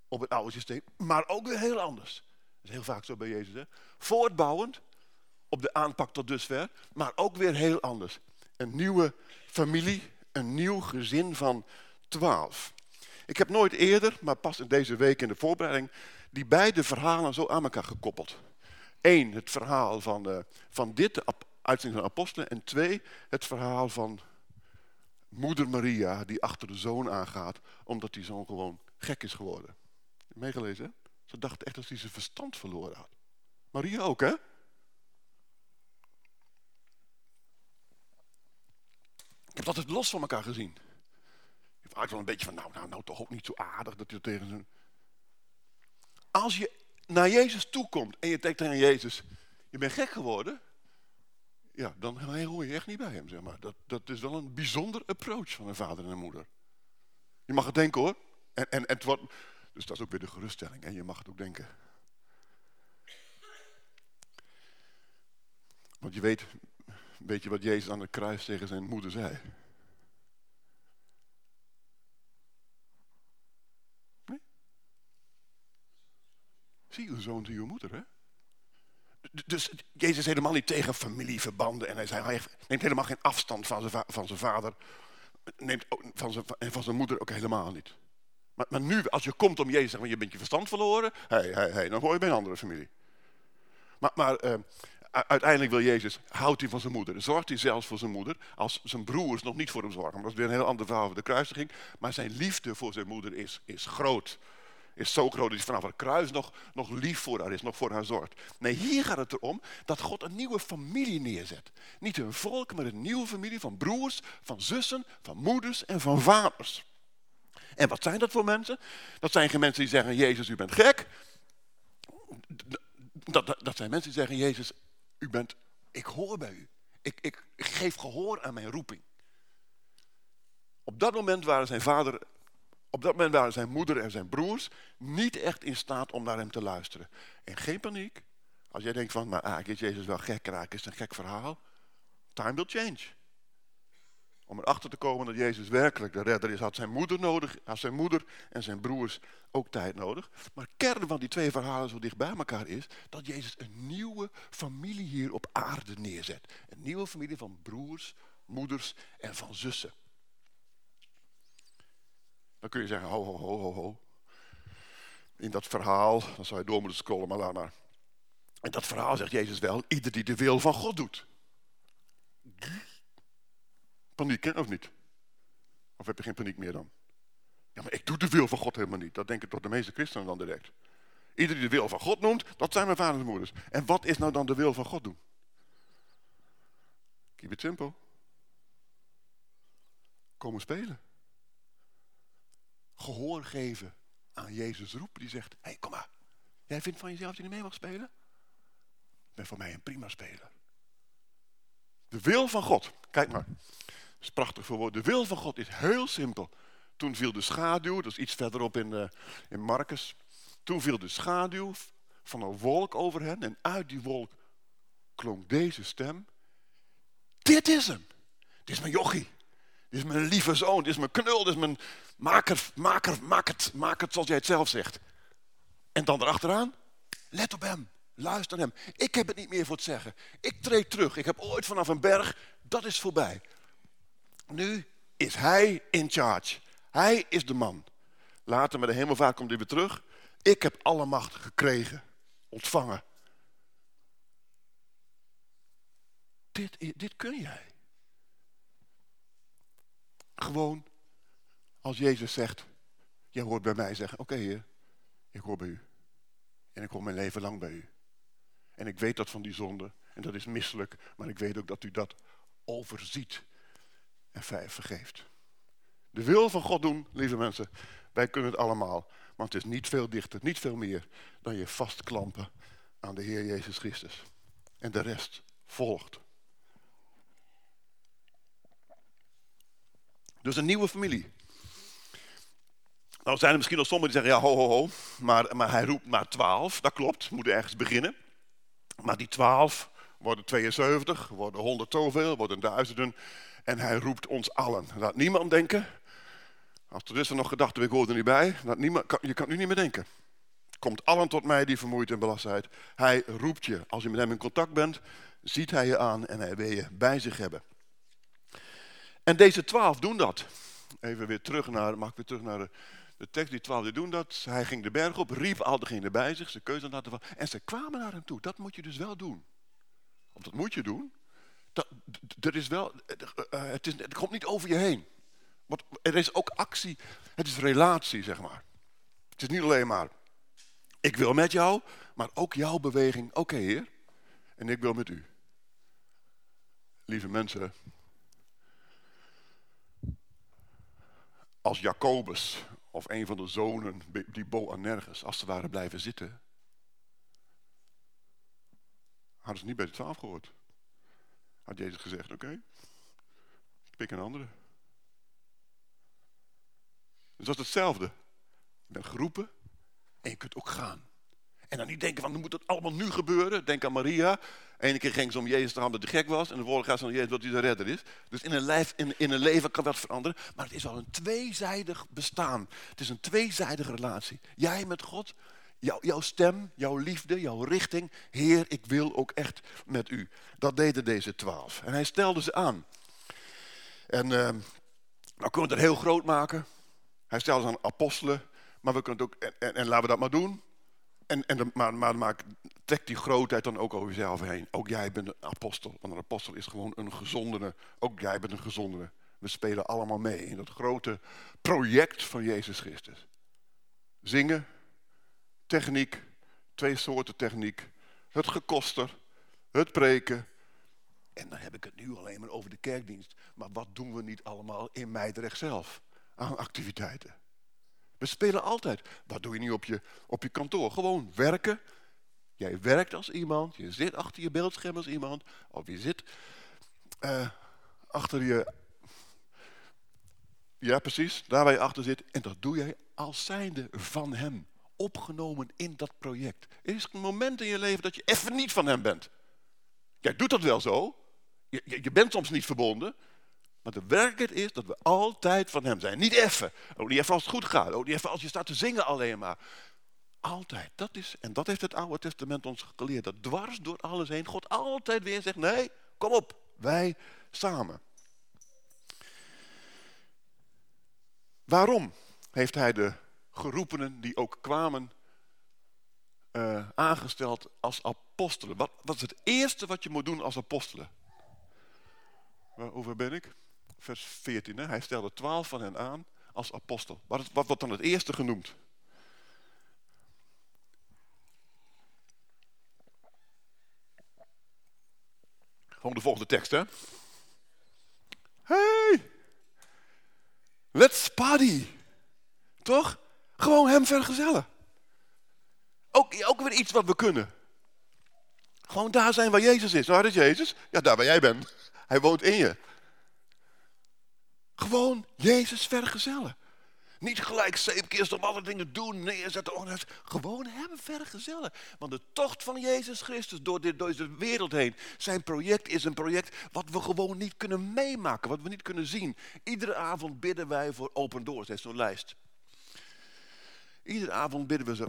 op het oude systeem, maar ook weer heel anders. Dat is heel vaak zo bij Jezus. Hè? Voortbouwend op de aanpak tot dusver, maar ook weer heel anders. Een nieuwe familie, een nieuw gezin van twaalf. Ik heb nooit eerder, maar pas in deze week in de voorbereiding, die beide verhalen zo aan elkaar gekoppeld. Eén, het verhaal van, uh, van dit, de uitzending van apostelen. En twee, het verhaal van moeder Maria die achter de zoon aangaat, omdat die zoon gewoon gek is geworden. Meegelezen, hè? Ze dacht echt dat hij zijn verstand verloren had. Maria ook, hè? Ik heb dat altijd los van elkaar gezien. Was wel een beetje van, nou, nou, nou, toch ook niet zo aardig dat je tegen zijn... Als je naar Jezus toekomt en je denkt tegen Jezus, je bent gek geworden, ja, dan hoor je echt niet bij hem, zeg maar. Dat, dat is wel een bijzonder approach van een vader en een moeder. Je mag het denken hoor. En, en, en het wordt, dus dat is ook weer de geruststelling. En je mag het ook denken. Want je weet, weet je wat Jezus aan het kruis tegen zijn moeder zei? Zie uw zoon, zie uw moeder, hè? Dus Jezus is helemaal niet tegen familieverbanden. En hij, zei, hij neemt helemaal geen afstand van zijn, van zijn vader. Neemt van zijn, en van zijn moeder ook helemaal niet. Maar, maar nu, als je komt om Jezus, maar, je bent je verstand verloren. Hey, hey, hey, dan hoor je bij een andere familie. Maar, maar uh, uiteindelijk wil Jezus, houdt hij van zijn moeder. Zorgt hij zelfs voor zijn moeder. Als zijn broers nog niet voor hem zorgen. Dat is weer een heel ander verhaal over de kruisiging. Maar zijn liefde voor zijn moeder is, is groot is zo groot dat hij vanaf het kruis nog, nog lief voor haar is, nog voor haar zorgt. Nee, hier gaat het erom dat God een nieuwe familie neerzet. Niet een volk, maar een nieuwe familie van broers, van zussen, van moeders en van vaders. En wat zijn dat voor mensen? Dat zijn geen mensen die zeggen, Jezus, u bent gek. Dat, dat, dat zijn mensen die zeggen, Jezus, u bent, ik hoor bij u. Ik, ik, ik geef gehoor aan mijn roeping. Op dat moment waren zijn vader op dat moment waren zijn moeder en zijn broers niet echt in staat om naar hem te luisteren. En geen paniek. Als jij denkt van, maar ah, is Jezus wel gek raak, is het een gek verhaal. Time will change. Om erachter te komen dat Jezus werkelijk de redder is, had zijn moeder nodig, had zijn moeder en zijn broers ook tijd nodig. Maar kern van die twee verhalen zo dicht bij elkaar is, dat Jezus een nieuwe familie hier op aarde neerzet. Een nieuwe familie van broers, moeders en van zussen. Dan kun je zeggen, ho, ho, ho, ho, ho. In dat verhaal, dan zou je door moeten scrollen, maar laat maar. In dat verhaal zegt Jezus wel, ieder die de wil van God doet. Paniek, of niet? Of heb je geen paniek meer dan? Ja, maar ik doe de wil van God helemaal niet. Dat denken toch de meeste christenen dan direct. Ieder die de wil van God noemt, dat zijn mijn vaders en moeders. En wat is nou dan de wil van God doen? Keep it simple. Komen spelen gehoor geven aan Jezus roep. Die zegt, hé hey, kom maar. Jij vindt van jezelf dat je niet mee mag spelen? Ben voor mij een prima speler. De wil van God. Kijk maar. Dat is prachtig voor woord. De wil van God is heel simpel. Toen viel de schaduw, dat is iets verderop in, uh, in Marcus. Toen viel de schaduw van een wolk over hen. En uit die wolk klonk deze stem. Dit is hem. Dit is mijn jochie. Dit is mijn lieve zoon. Dit is mijn knul. Dit is mijn maker, maker, maak het. Maak het zoals jij het zelf zegt. En dan erachteraan. Let op hem. Luister naar hem. Ik heb het niet meer voor het zeggen. Ik treed terug. Ik heb ooit vanaf een berg. Dat is voorbij. Nu is hij in charge. Hij is de man. Later met de hemelvaart komt hij weer terug. Ik heb alle macht gekregen. Ontvangen. Dit, dit kun jij. Gewoon als Jezus zegt, jij hoort bij mij zeggen, oké heer, ik hoor bij u. En ik hoor mijn leven lang bij u. En ik weet dat van die zonde en dat is misselijk, maar ik weet ook dat u dat overziet en vergeeft. De wil van God doen, lieve mensen, wij kunnen het allemaal. Maar het is niet veel dichter, niet veel meer dan je vastklampen aan de Heer Jezus Christus. En de rest volgt. Dus een nieuwe familie. Nou zijn er misschien nog sommigen die zeggen, ja ho ho ho, maar, maar hij roept maar twaalf. Dat klopt, moeten ergens beginnen. Maar die twaalf worden 72, worden honderd zoveel, worden duizenden. En hij roept ons allen. Laat niemand denken, als er is er nog gedacht, ik hoor er niet bij. Laat niemand, je kan nu niet meer denken. Komt allen tot mij die vermoeid en belast zijn. Hij roept je. Als je met hem in contact bent, ziet hij je aan en hij wil je bij zich hebben. En deze twaalf doen dat. Even weer terug naar, mag ik weer terug naar de, tekst die twaalf doen dat. Hij ging de berg op, riep al degenen bij zich, ze keuze laten vallen. En ze kwamen naar hem toe. Dat moet je dus wel doen. Of dat moet je doen. Dat, er is wel, uh, het, is, het komt niet over je heen. Want er is ook actie. Het is relatie, zeg maar. Het is niet alleen maar, ik wil met jou, maar ook jouw beweging. Oké, heer. En ik wil met u. Lieve mensen, als Jacobus of een van de zonen die Boanerges als ze waren blijven zitten, hadden ze niet bij de twaalf gehoord. Had Jezus gezegd, oké, pik een andere. Dus dat is hetzelfde. Je bent geroepen en je kunt ook gaan. En dan niet denken van, moet het allemaal nu gebeuren? Denk aan Maria. Ene keer ging ze om Jezus te gaan dat hij gek was. En de volgende gaat ze om Jezus dat hij de redder is. Dus in een, lijf, in, in een leven kan dat veranderen. Maar het is wel een tweezijdig bestaan. Het is een tweezijdige relatie. Jij met God, jou, jouw stem, jouw liefde, jouw richting. Heer, ik wil ook echt met u. Dat deden deze twaalf. En hij stelde ze aan. En uh, kunnen we het heel groot maken. Hij stelde ze aan apostelen. Maar we kunnen het ook, en, en laten we dat maar doen. En, en maar, maar, maar trek die grootheid dan ook over jezelf heen. Ook jij bent een apostel. Want een apostel is gewoon een gezondene. Ook jij bent een gezondene. We spelen allemaal mee in dat grote project van Jezus Christus. Zingen, techniek, twee soorten techniek. Het gekoster, het preken. En dan heb ik het nu alleen maar over de kerkdienst. Maar wat doen we niet allemaal in Meidrecht zelf aan activiteiten? We spelen altijd. Wat doe je niet op je, op je kantoor? Gewoon werken. Jij werkt als iemand. Je zit achter je beeldscherm als iemand. Of je zit uh, achter je... Ja, precies. Daar waar je achter zit. En dat doe jij als zijnde van hem. Opgenomen in dat project. Er is een moment in je leven dat je even niet van hem bent. Jij doet dat wel zo. Je, je, je bent soms niet verbonden. Maar de werkelijkheid is dat we altijd van hem zijn. Niet even. Ook niet even als het goed gaat. Ook niet even als je staat te zingen alleen maar. Altijd. Dat is, en dat heeft het Oude Testament ons geleerd. Dat dwars door alles heen God altijd weer zegt, nee, kom op. Wij samen. Waarom heeft hij de geroepenen die ook kwamen uh, aangesteld als apostelen? Wat, wat is het eerste wat je moet doen als apostelen? Hoeveel ben ik? Vers 14. Hè? Hij stelde twaalf van hen aan als apostel. Wat, wat wordt dan het eerste genoemd? Gewoon de volgende tekst, hè? Hey! Let's party! Toch? Gewoon hem vergezellen. Ook, ook weer iets wat we kunnen. Gewoon daar zijn waar Jezus is. Waar is Jezus? Ja, daar waar jij bent. Hij woont in je. Gewoon Jezus vergezellen. Niet gelijk zeven keer om alle dingen doen, neerzetten. Oh, gewoon hem vergezellen. Want de tocht van Jezus Christus door, deze wereld heen. Zijn project is een project wat we gewoon niet kunnen meemaken. Wat we niet kunnen zien. Iedere avond bidden wij voor Open Doors. Is zo'n lijst. Iedere avond bidden we ze.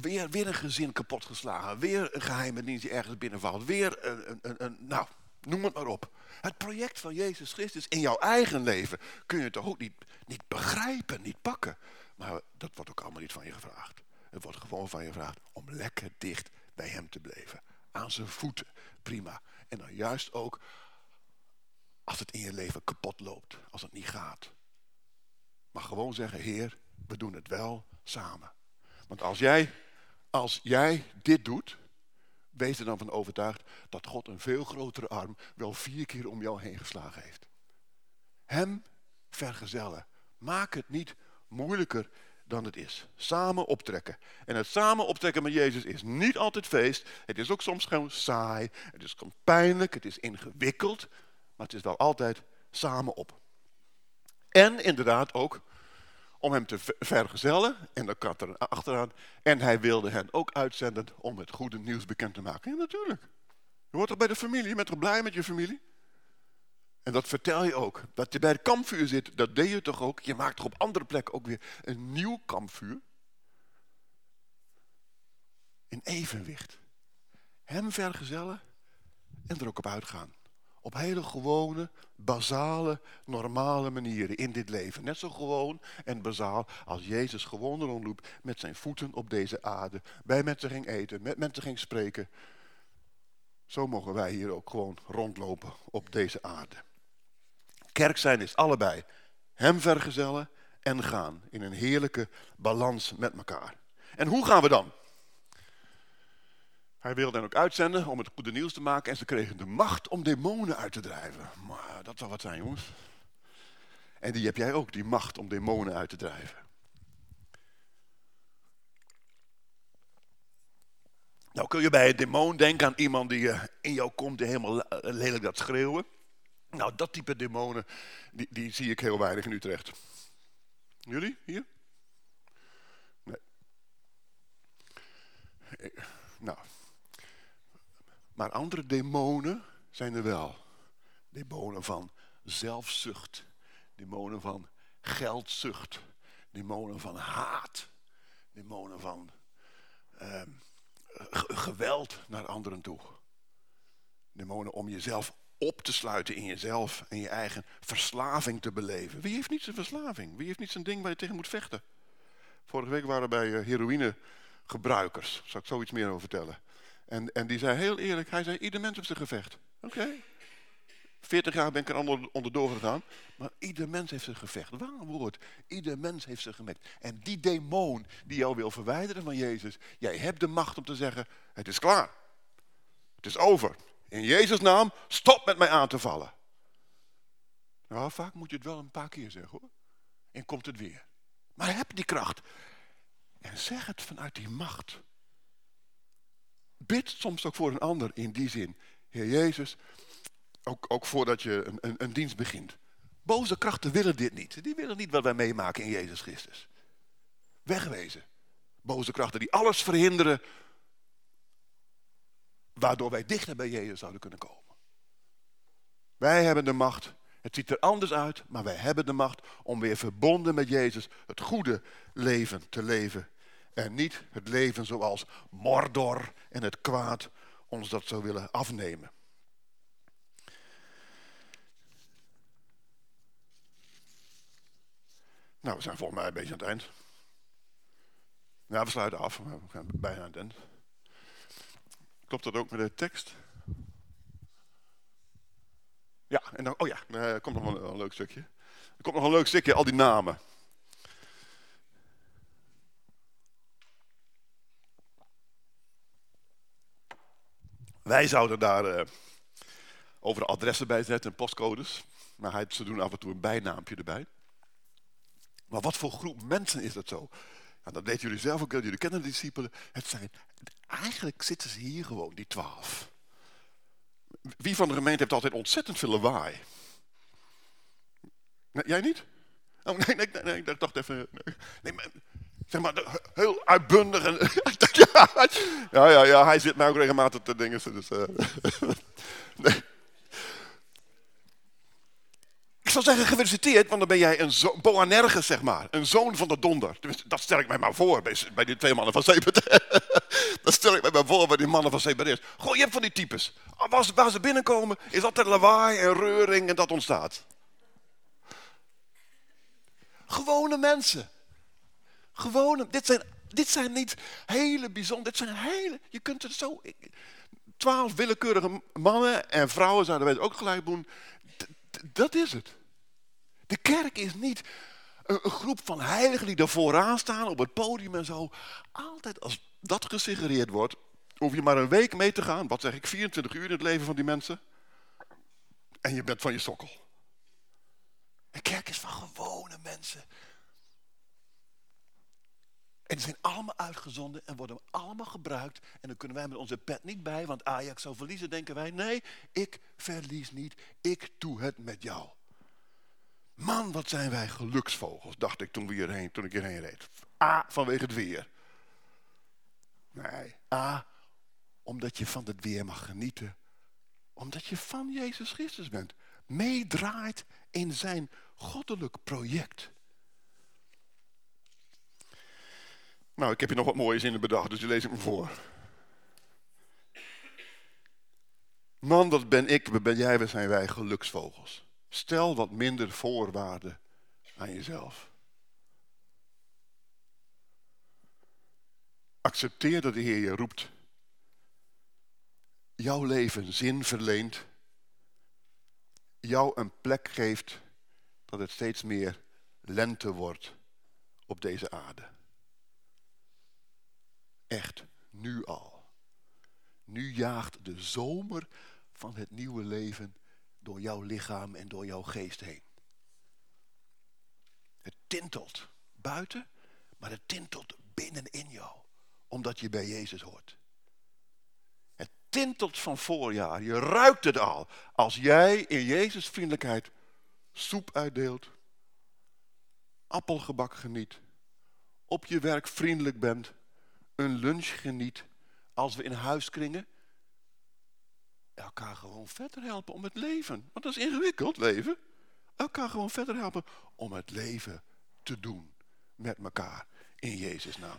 Weer, weer, een gezin kapotgeslagen. Weer een geheime dienst die ergens binnenvalt. Weer een, een, een nou, noem het maar op. Het project van Jezus Christus in jouw eigen leven kun je toch ook niet, niet begrijpen, niet pakken. Maar dat wordt ook allemaal niet van je gevraagd. Het wordt gewoon van je gevraagd om lekker dicht bij hem te blijven. Aan zijn voeten, prima. En dan juist ook als het in je leven kapot loopt, als het niet gaat. Maar gewoon zeggen, Heer, we doen het wel samen. Want als jij, als jij dit doet, wees er dan van overtuigd dat God een veel grotere arm wel vier keer om jou heen geslagen heeft. Hem vergezellen. Maak het niet moeilijker dan het is. Samen optrekken. En het samen optrekken met Jezus is niet altijd feest. Het is ook soms gewoon saai. Het is pijnlijk. Het is ingewikkeld. Maar het is wel altijd samen op. En inderdaad ook om hem te vergezellen. En dan kwam er achteraan. En hij wilde hen ook uitzenden om het goede nieuws bekend te maken. Ja, natuurlijk. Je hoort toch bij de familie, je bent toch blij met je familie? En dat vertel je ook. Dat je bij het kampvuur zit, dat deed je toch ook. Je maakt toch op andere plekken ook weer een nieuw kampvuur. In evenwicht. Hem vergezellen en er ook op uitgaan. Op hele gewone, basale, normale manieren in dit leven. Net zo gewoon en bazaal als Jezus gewoon rondloopt met zijn voeten op deze aarde. Bij mensen ging eten, met mensen ging spreken. Zo mogen wij hier ook gewoon rondlopen op deze aarde. Kerk zijn is allebei. Hem vergezellen en gaan in een heerlijke balans met elkaar. En hoe gaan we dan? Hij wilde hen ook uitzenden om het goede nieuws te maken. En ze kregen de macht om demonen uit te drijven. Maar dat zal wat zijn, jongens. En die heb jij ook, die macht om demonen uit te drijven. Nou kun je bij een demon denken aan iemand die uh, in jou komt die helemaal lelijk dat schreeuwen. Nou, dat type demonen, die, die zie ik heel weinig in Utrecht. Jullie, hier? Nee. Nou, maar andere demonen zijn er wel. Demonen van zelfzucht. Demonen van geldzucht. Demonen van haat. Demonen van uh, geweld naar anderen toe. Demonen om jezelf op te sluiten in jezelf en je eigen verslaving te beleven. Wie heeft niet zijn verslaving? Wie heeft niet zijn ding waar je tegen moet vechten? Vorige week waren we bij uh, heroïnegebruikers. Zal ik zoiets meer over vertellen. En, en die zei heel eerlijk, hij zei, ieder mens heeft zijn gevecht. Oké. Okay. 40 jaar ben ik er onder, onderdoor gegaan. Maar ieder mens heeft zijn gevecht. Waar een woord. Ieder mens heeft zijn gevecht. En die demon die jou wil verwijderen van Jezus. Jij hebt de macht om te zeggen, het is klaar. Het is over. In Jezus naam, stop met mij aan te vallen. Nou, vaak moet je het wel een paar keer zeggen hoor. En komt het weer. Maar heb die kracht. En zeg het vanuit die macht. Bid soms ook voor een ander in die zin. Heer Jezus, ook, ook voordat je een, een, een dienst begint. Boze krachten willen dit niet. Die willen niet wat wij meemaken in Jezus Christus. Wegwezen. Boze krachten die alles verhinderen waardoor wij dichter bij Jezus zouden kunnen komen. Wij hebben de macht. Het ziet er anders uit, maar wij hebben de macht om weer verbonden met Jezus het goede leven te leven en niet het leven zoals Mordor en het kwaad ons dat zou willen afnemen. Nou, we zijn volgens mij een beetje aan het eind. Ja, we sluiten af. We gaan bijna aan het eind. Klopt dat ook met de tekst? Ja, en dan, oh ja, er komt nog een, een leuk stukje. Er komt nog een leuk stukje, al die namen. Wij zouden daar uh, over adressen bij zetten en postcodes. Maar hij, ze doen af en toe een bijnaampje erbij. Maar wat voor groep mensen is dat zo? Nou, dat weten jullie zelf ook, jullie kennen de discipelen. Het zijn, eigenlijk zitten ze hier gewoon, die twaalf. Wie van de gemeente heeft altijd ontzettend veel lawaai? Nee, jij niet? Oh, nee, nee, nee, ik dacht even... Nee, maar, zeg maar, heel uitbundig. En, ja, ja, ja, hij zit mij ook regelmatig te dingen. Dus, nee. Ik zou zeggen gefeliciteerd, want dan ben jij een Boanerges, zeg maar. Een zoon van de donder. Dat stel ik mij maar voor bij, die twee mannen van Zebedeus. dat stel ik mij maar voor bij die mannen van Zebedeus. Goh, je hebt van die types. Waar ze, waar ze binnenkomen, is altijd lawaai en reuring en dat ontstaat. Gewone mensen. Gewone, dit zijn, dit zijn niet hele bijzonder, dit zijn hele, je kunt het zo, twaalf willekeurige mannen en vrouwen zouden wij het ook gelijk doen. Dat is het. De kerk is niet een, groep van heiligen die er vooraan staan op het podium en zo. Altijd als dat gesuggereerd wordt, hoef je maar een week mee te gaan. Wat zeg ik, 24 uur in het leven van die mensen. En je bent van je sokkel. De kerk is van gewone mensen. En die zijn allemaal uitgezonden en worden allemaal gebruikt. En dan kunnen wij met onze pet niet bij, want Ajax zou verliezen, denken wij. Nee, ik verlies niet. Ik doe het met jou. Man, wat zijn wij geluksvogels, dacht ik toen, we hierheen, toen ik hierheen reed. A, vanwege het weer. Nee, A, omdat je van het weer mag genieten. Omdat je van Jezus Christus bent. Meedraait in zijn goddelijk project. Nou, ik heb hier nog wat mooie zinnen bedacht, dus die lees ik me voor. Man, wat ben ik, wat ben jij, wat zijn wij geluksvogels. Stel wat minder voorwaarden aan jezelf. Accepteer dat de Heer je roept. Jouw leven zin verleent. Jou een plek geeft dat het steeds meer lente wordt op deze aarde. Echt, nu al. Nu jaagt de zomer van het nieuwe leven door jouw lichaam en door jouw geest heen. Het tintelt buiten, maar het tintelt binnenin jou, omdat je bij Jezus hoort. Het tintelt van voorjaar, je ruikt het al. Als jij in Jezus vriendelijkheid soep uitdeelt, appelgebak geniet, op je werk vriendelijk bent, een lunch geniet, als we in huiskringen elkaar gewoon verder helpen om het leven. Want dat is ingewikkeld, leven. Elkaar gewoon verder helpen om het leven te doen met elkaar in Jezus' naam.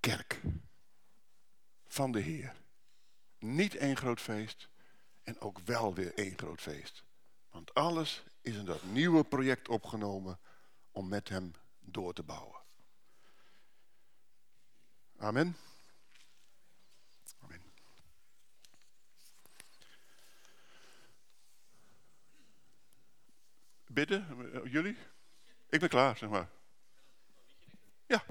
Kerk van de Heer. Niet één groot feest en ook wel weer één groot feest. Want alles is in dat nieuwe project opgenomen om met hem door te bouwen. Amen. Amen. Bidden, jullie? Ik ben klaar, zeg maar. Ja.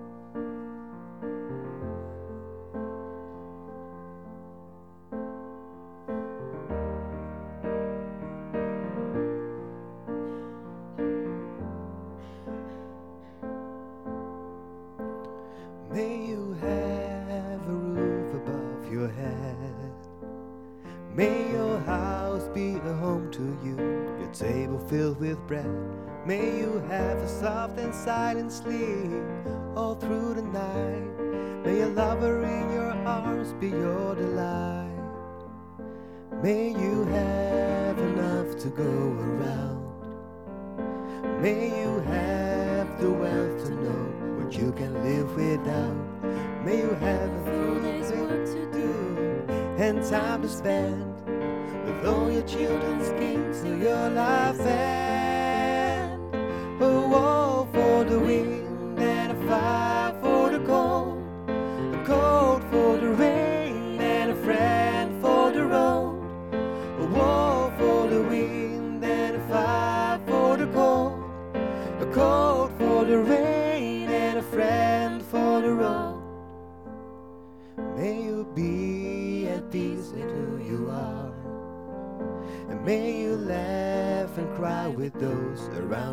Sleep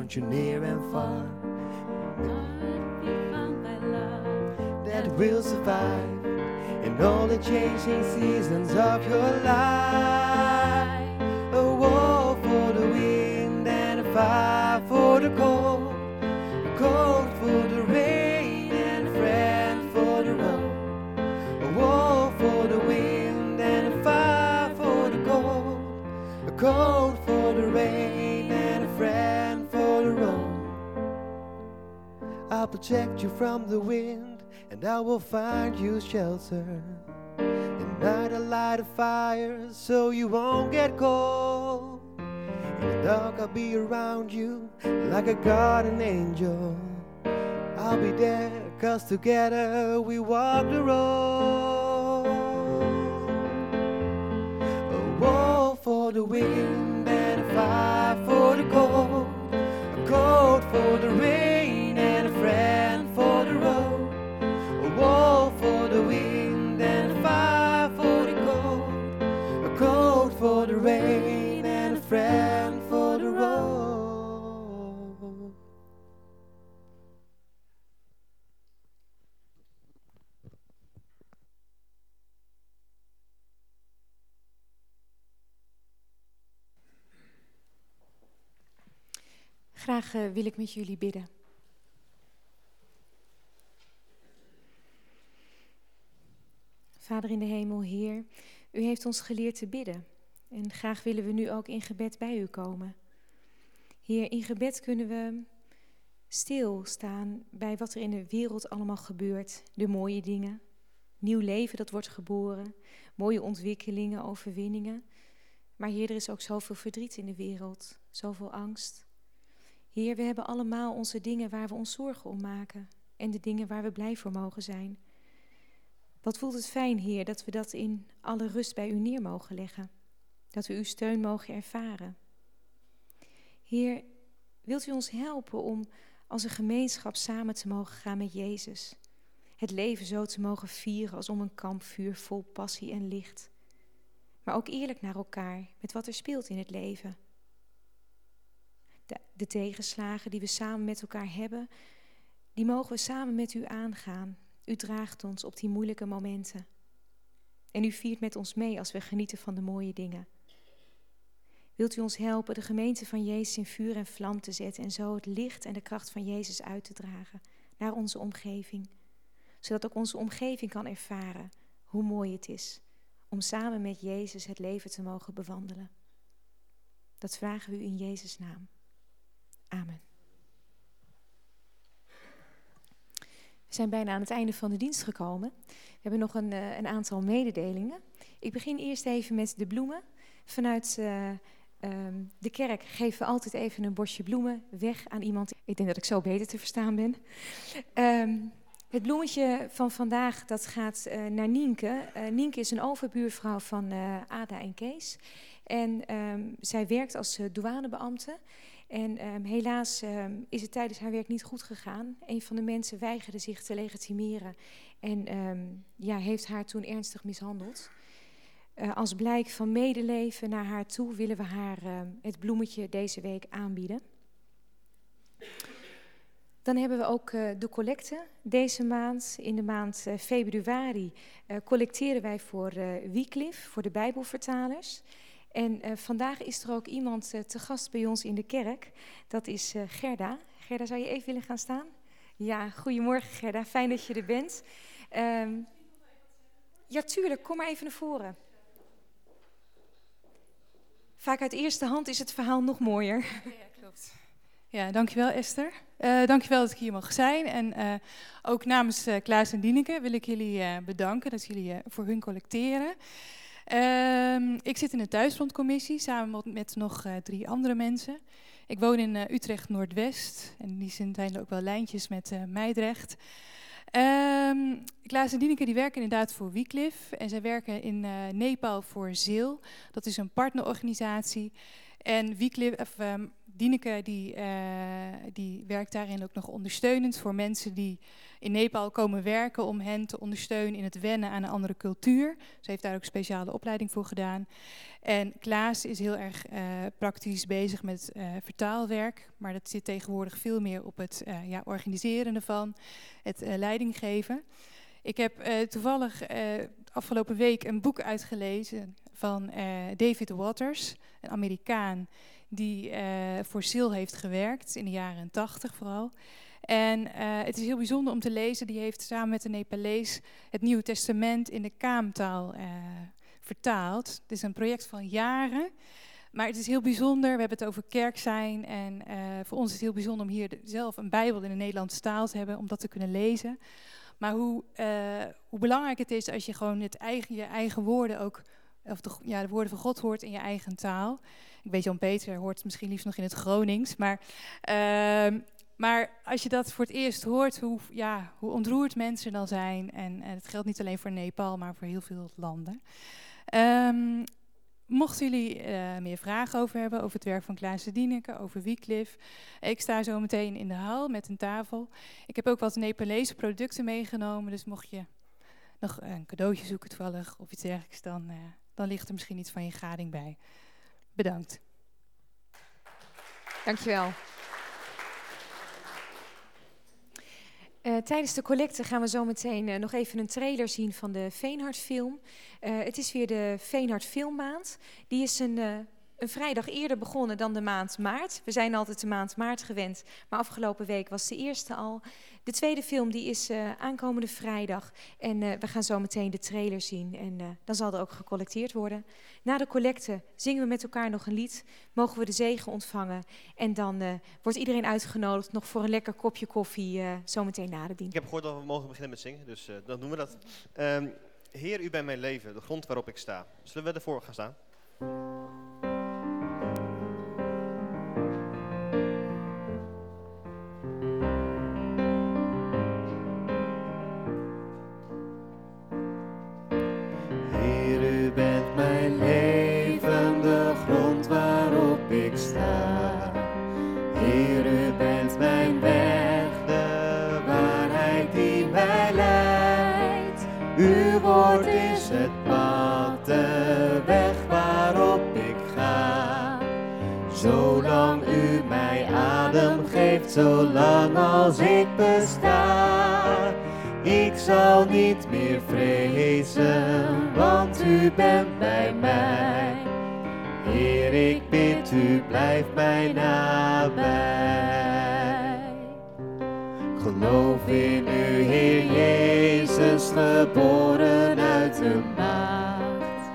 around you near and far. That will survive in all the changing seasons of your life. Protect you from the wind and I will find you shelter. At night I'll light a fire so you won't get cold. In the dark I'll be around you like a guardian angel. I'll be there cause together we walk the road. A wall for the wind and a fire for the cold. A coat for the rain the wind and a fire for the cold. A coat for the rain and a friend for the road. Graag eh, wil ik met jullie bidden. Vader in de hemel, Heer, u heeft ons geleerd te bidden. En graag willen we nu ook in gebed bij u komen. Heer, in gebed kunnen we stilstaan bij wat er in de wereld allemaal gebeurt. De mooie dingen, nieuw leven dat wordt geboren, mooie ontwikkelingen, overwinningen. Maar Heer, er is ook zoveel verdriet in de wereld, zoveel angst. Heer, we hebben allemaal onze dingen waar we ons zorgen om maken en de dingen waar we blij voor mogen zijn. Wat voelt het fijn, Heer, dat we dat in alle rust bij U neer mogen leggen. Dat we Uw steun mogen ervaren. Heer, wilt U ons helpen om als een gemeenschap samen te mogen gaan met Jezus? Het leven zo te mogen vieren als om een kampvuur vol passie en licht. Maar ook eerlijk naar elkaar met wat er speelt in het leven. De, de tegenslagen die we samen met elkaar hebben, die mogen we samen met u aangaan. U draagt ons op die moeilijke momenten. En u viert met ons mee als we genieten van de mooie dingen. Wilt u ons helpen de gemeente van Jezus in vuur en vlam te zetten en zo het licht en de kracht van Jezus uit te dragen naar onze omgeving? Zodat ook onze omgeving kan ervaren hoe mooi het is om samen met Jezus het leven te mogen bewandelen. Dat vragen we u in Jezus' naam. Amen. We zijn bijna aan het einde van de dienst gekomen. We hebben nog een, eh, een aantal mededelingen. Ik begin eerst even met de bloemen. Vanuit uh, um, de kerk geven we altijd even een bosje bloemen weg aan iemand. Ik denk dat ik zo beter te verstaan ben. Um, het bloemetje van vandaag dat gaat uh, naar Nienke. Nienke is een overbuurvrouw van Ada en Kees. En um, zij werkt als douanebeambte. En um, helaas um, is het tijdens haar werk niet goed gegaan. Een van de mensen weigerde zich te legitimeren en um, ja, heeft haar toen ernstig mishandeld. Uh, als blijk van medeleven naar haar toe willen we haar het bloemetje deze week aanbieden. Dan hebben we ook uh, de collecte. Deze maand, in de maand uh, februari, collecteren wij voor Wycliffe, voor de Bijbelvertalers. En uh, vandaag is er ook iemand uh, te gast bij ons in de kerk. Dat is uh, Gerda. Gerda, zou je even willen gaan staan? Ja, goedemorgen Gerda. Fijn dat je er bent. Um, ja, tuurlijk. Kom maar even naar voren. Vaak uit eerste hand is het verhaal nog mooier. Ja, klopt. Ja, dankjewel Esther. Uh, dankjewel dat ik hier mag zijn. En ook namens uh, Klaas en Dieneke wil ik jullie bedanken dat jullie voor hun collecteren. Um, ik zit in de thuisfrontcommissie samen met nog uh, drie andere mensen. Ik woon in uh, Utrecht Noordwest en die zijn er ook wel lijntjes met uh, Meidrecht. Um, Klaas en Dieneke die werken inderdaad voor Wycliffe en zij werken in Nepal voor ZEEL. Dat is een partnerorganisatie. En Wycliffe, of, um, Dieneke die, die werkt daarin ook nog ondersteunend voor mensen die in Nepal komen werken om hen te ondersteunen in het wennen aan een andere cultuur. Ze heeft daar ook speciale opleiding voor gedaan. En Klaas is heel erg uh, praktisch bezig met uh, vertaalwerk, maar dat zit tegenwoordig veel meer op het uh, ja, organiseren ervan, het leiding geven. Ik heb toevallig afgelopen week een boek uitgelezen van David Waters, een Amerikaan die voor SIL heeft gewerkt in de jaren 80 vooral. En uh, het is heel bijzonder om te lezen. Die heeft samen met de Nepalees het Nieuwe Testament in de Kaamtaal uh, vertaald. Het is een project van jaren. Maar het is heel bijzonder. We hebben het over kerk zijn. En uh, voor ons is het heel bijzonder om hier zelf een Bijbel in de Nederlandse taal te hebben. Om dat te kunnen lezen. Maar hoe, hoe belangrijk het is als je gewoon het eigen, je eigen woorden ook. Of de, ja, de woorden van God hoort in je eigen taal. Ik weet, Jan Peter hoort het misschien liefst nog in het Gronings. Maar ehm, maar als je dat voor het eerst hoort, hoe, ja, hoe ontroerd mensen dan zijn. En, en het geldt niet alleen voor Nepal, maar voor heel veel landen. Um, mochten jullie uh, meer vragen over hebben, over het werk van Klaas Dieneke, over Wycliffe. Ik sta zo meteen in de hal met een tafel. Ik heb ook wat Nepalese producten meegenomen, dus mocht je nog een cadeautje zoeken toevallig of iets dergelijks, dan, uh, dan ligt er misschien iets van je gading bij. Bedankt. Dankjewel. Uh, tijdens de collecte gaan we zo meteen uh, nog even een trailer zien van de Veenhard film. Uh, het is weer de Veenhard filmmaand. Die is een een vrijdag eerder begonnen dan de maand maart. We zijn altijd de maand maart gewend, maar afgelopen week was de eerste al. De tweede film die is uh, aankomende vrijdag en uh, we gaan zo meteen de trailer zien en uh, dan zal er ook gecollecteerd worden. Na de collecte zingen we met elkaar nog een lied, mogen we de zegen ontvangen en dan wordt iedereen uitgenodigd nog voor een lekker kopje koffie zometeen na de dienst. Ik heb gehoord dat we mogen beginnen met zingen, dus dan doen we dat. Um, Heer, u bent mijn leven, de grond waarop ik sta. Zullen we ervoor gaan staan? Niet meer vrezen, want u bent bij mij. Heer, ik bid u, blijf mij nabij. Geloof in u, Heer Jezus, geboren uit een maagd.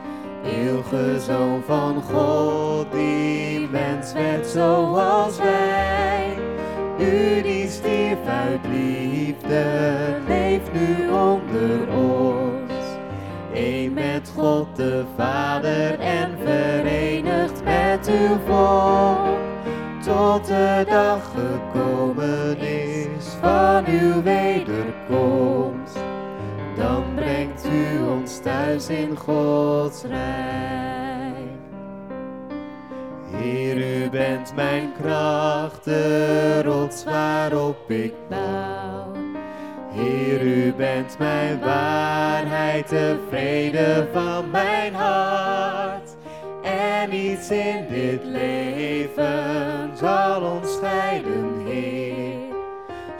Eeuwige Zoon van God, die mens werd zoals wij. U die stierf uit liefde, nu onder ons. Eén met God de Vader en verenigd met uw volk. Tot de dag gekomen is van uw wederkomst. Dan brengt u ons thuis in Gods rijk. Heer, u bent mijn kracht, de rots waarop ik bouw. Heer, u bent mijn waarheid, de vrede van mijn hart. En iets in dit leven zal ons scheiden, Heer.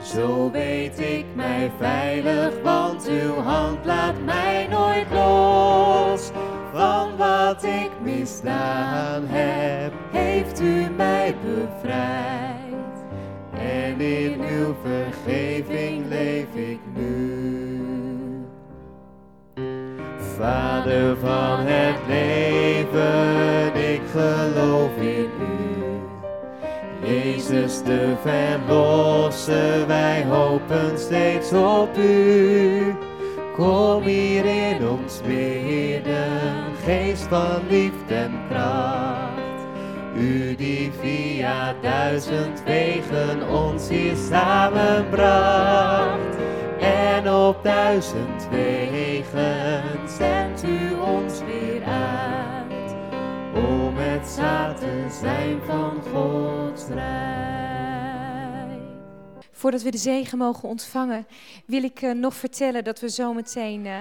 Zo weet ik mij veilig, want uw hand laat mij nooit los van wat ik misdaan heb, heeft u mij bevrijd. En in uw vergeving leef ik nu. Vader van het leven, ik geloof in u. Jezus de verlosser, wij hopen steeds op u. Kom hier in ons midden, geest van liefde en kracht. U die via duizend wegen ons hier samenbracht. En op duizend wegen zendt u ons weer uit. Om het zaad zijn van Gods rijk. Voordat we de zegen mogen ontvangen, wil ik uh, nog vertellen dat we zometeen uh,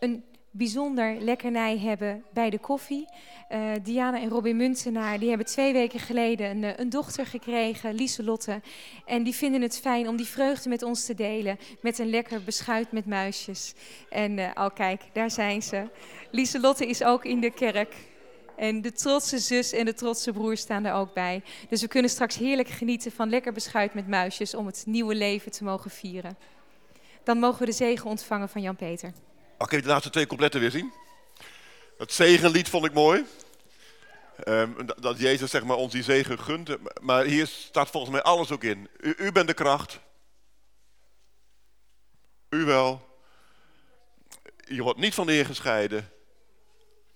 een bijzonder lekkernij hebben bij de koffie. Uh, Diana en Robin Muntenaar die hebben twee weken geleden een, een dochter gekregen, Lieselotte. En die vinden het fijn om die vreugde met ons te delen met een lekker beschuit met muisjes. En uh, oh kijk, daar zijn ze. Lieselotte is ook in de kerk. En de trotse zus en de trotse broer staan er ook bij. Dus we kunnen straks heerlijk genieten van lekker beschuit met muisjes om het nieuwe leven te mogen vieren. Dan mogen we de zegen ontvangen van Jan-Peter. Oké, de laatste twee completten weer zien. Het zegenlied vond ik mooi. Um, dat Jezus zeg maar, ons die zegen gunt. Maar hier staat volgens mij alles ook in. U, u bent de kracht. U wel. Je wordt niet van de Heer gescheiden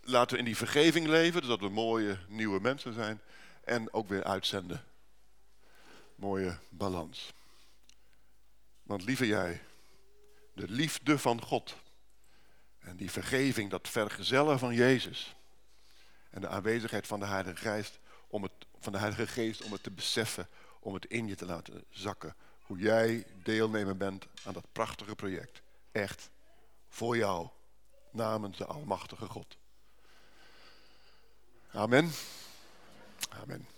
laten we in die vergeving leven, zodat we mooie nieuwe mensen zijn. En ook weer uitzenden. Mooie balans. Want lieve jij, de liefde van God. En die vergeving, dat vergezellen van Jezus. En de aanwezigheid van de Heilige Geest om het, van de Heilige Geest om het te beseffen, om het in je te laten zakken. Hoe jij deelnemer bent aan dat prachtige project. Echt voor jou, namens de Almachtige God. Amen. Amen.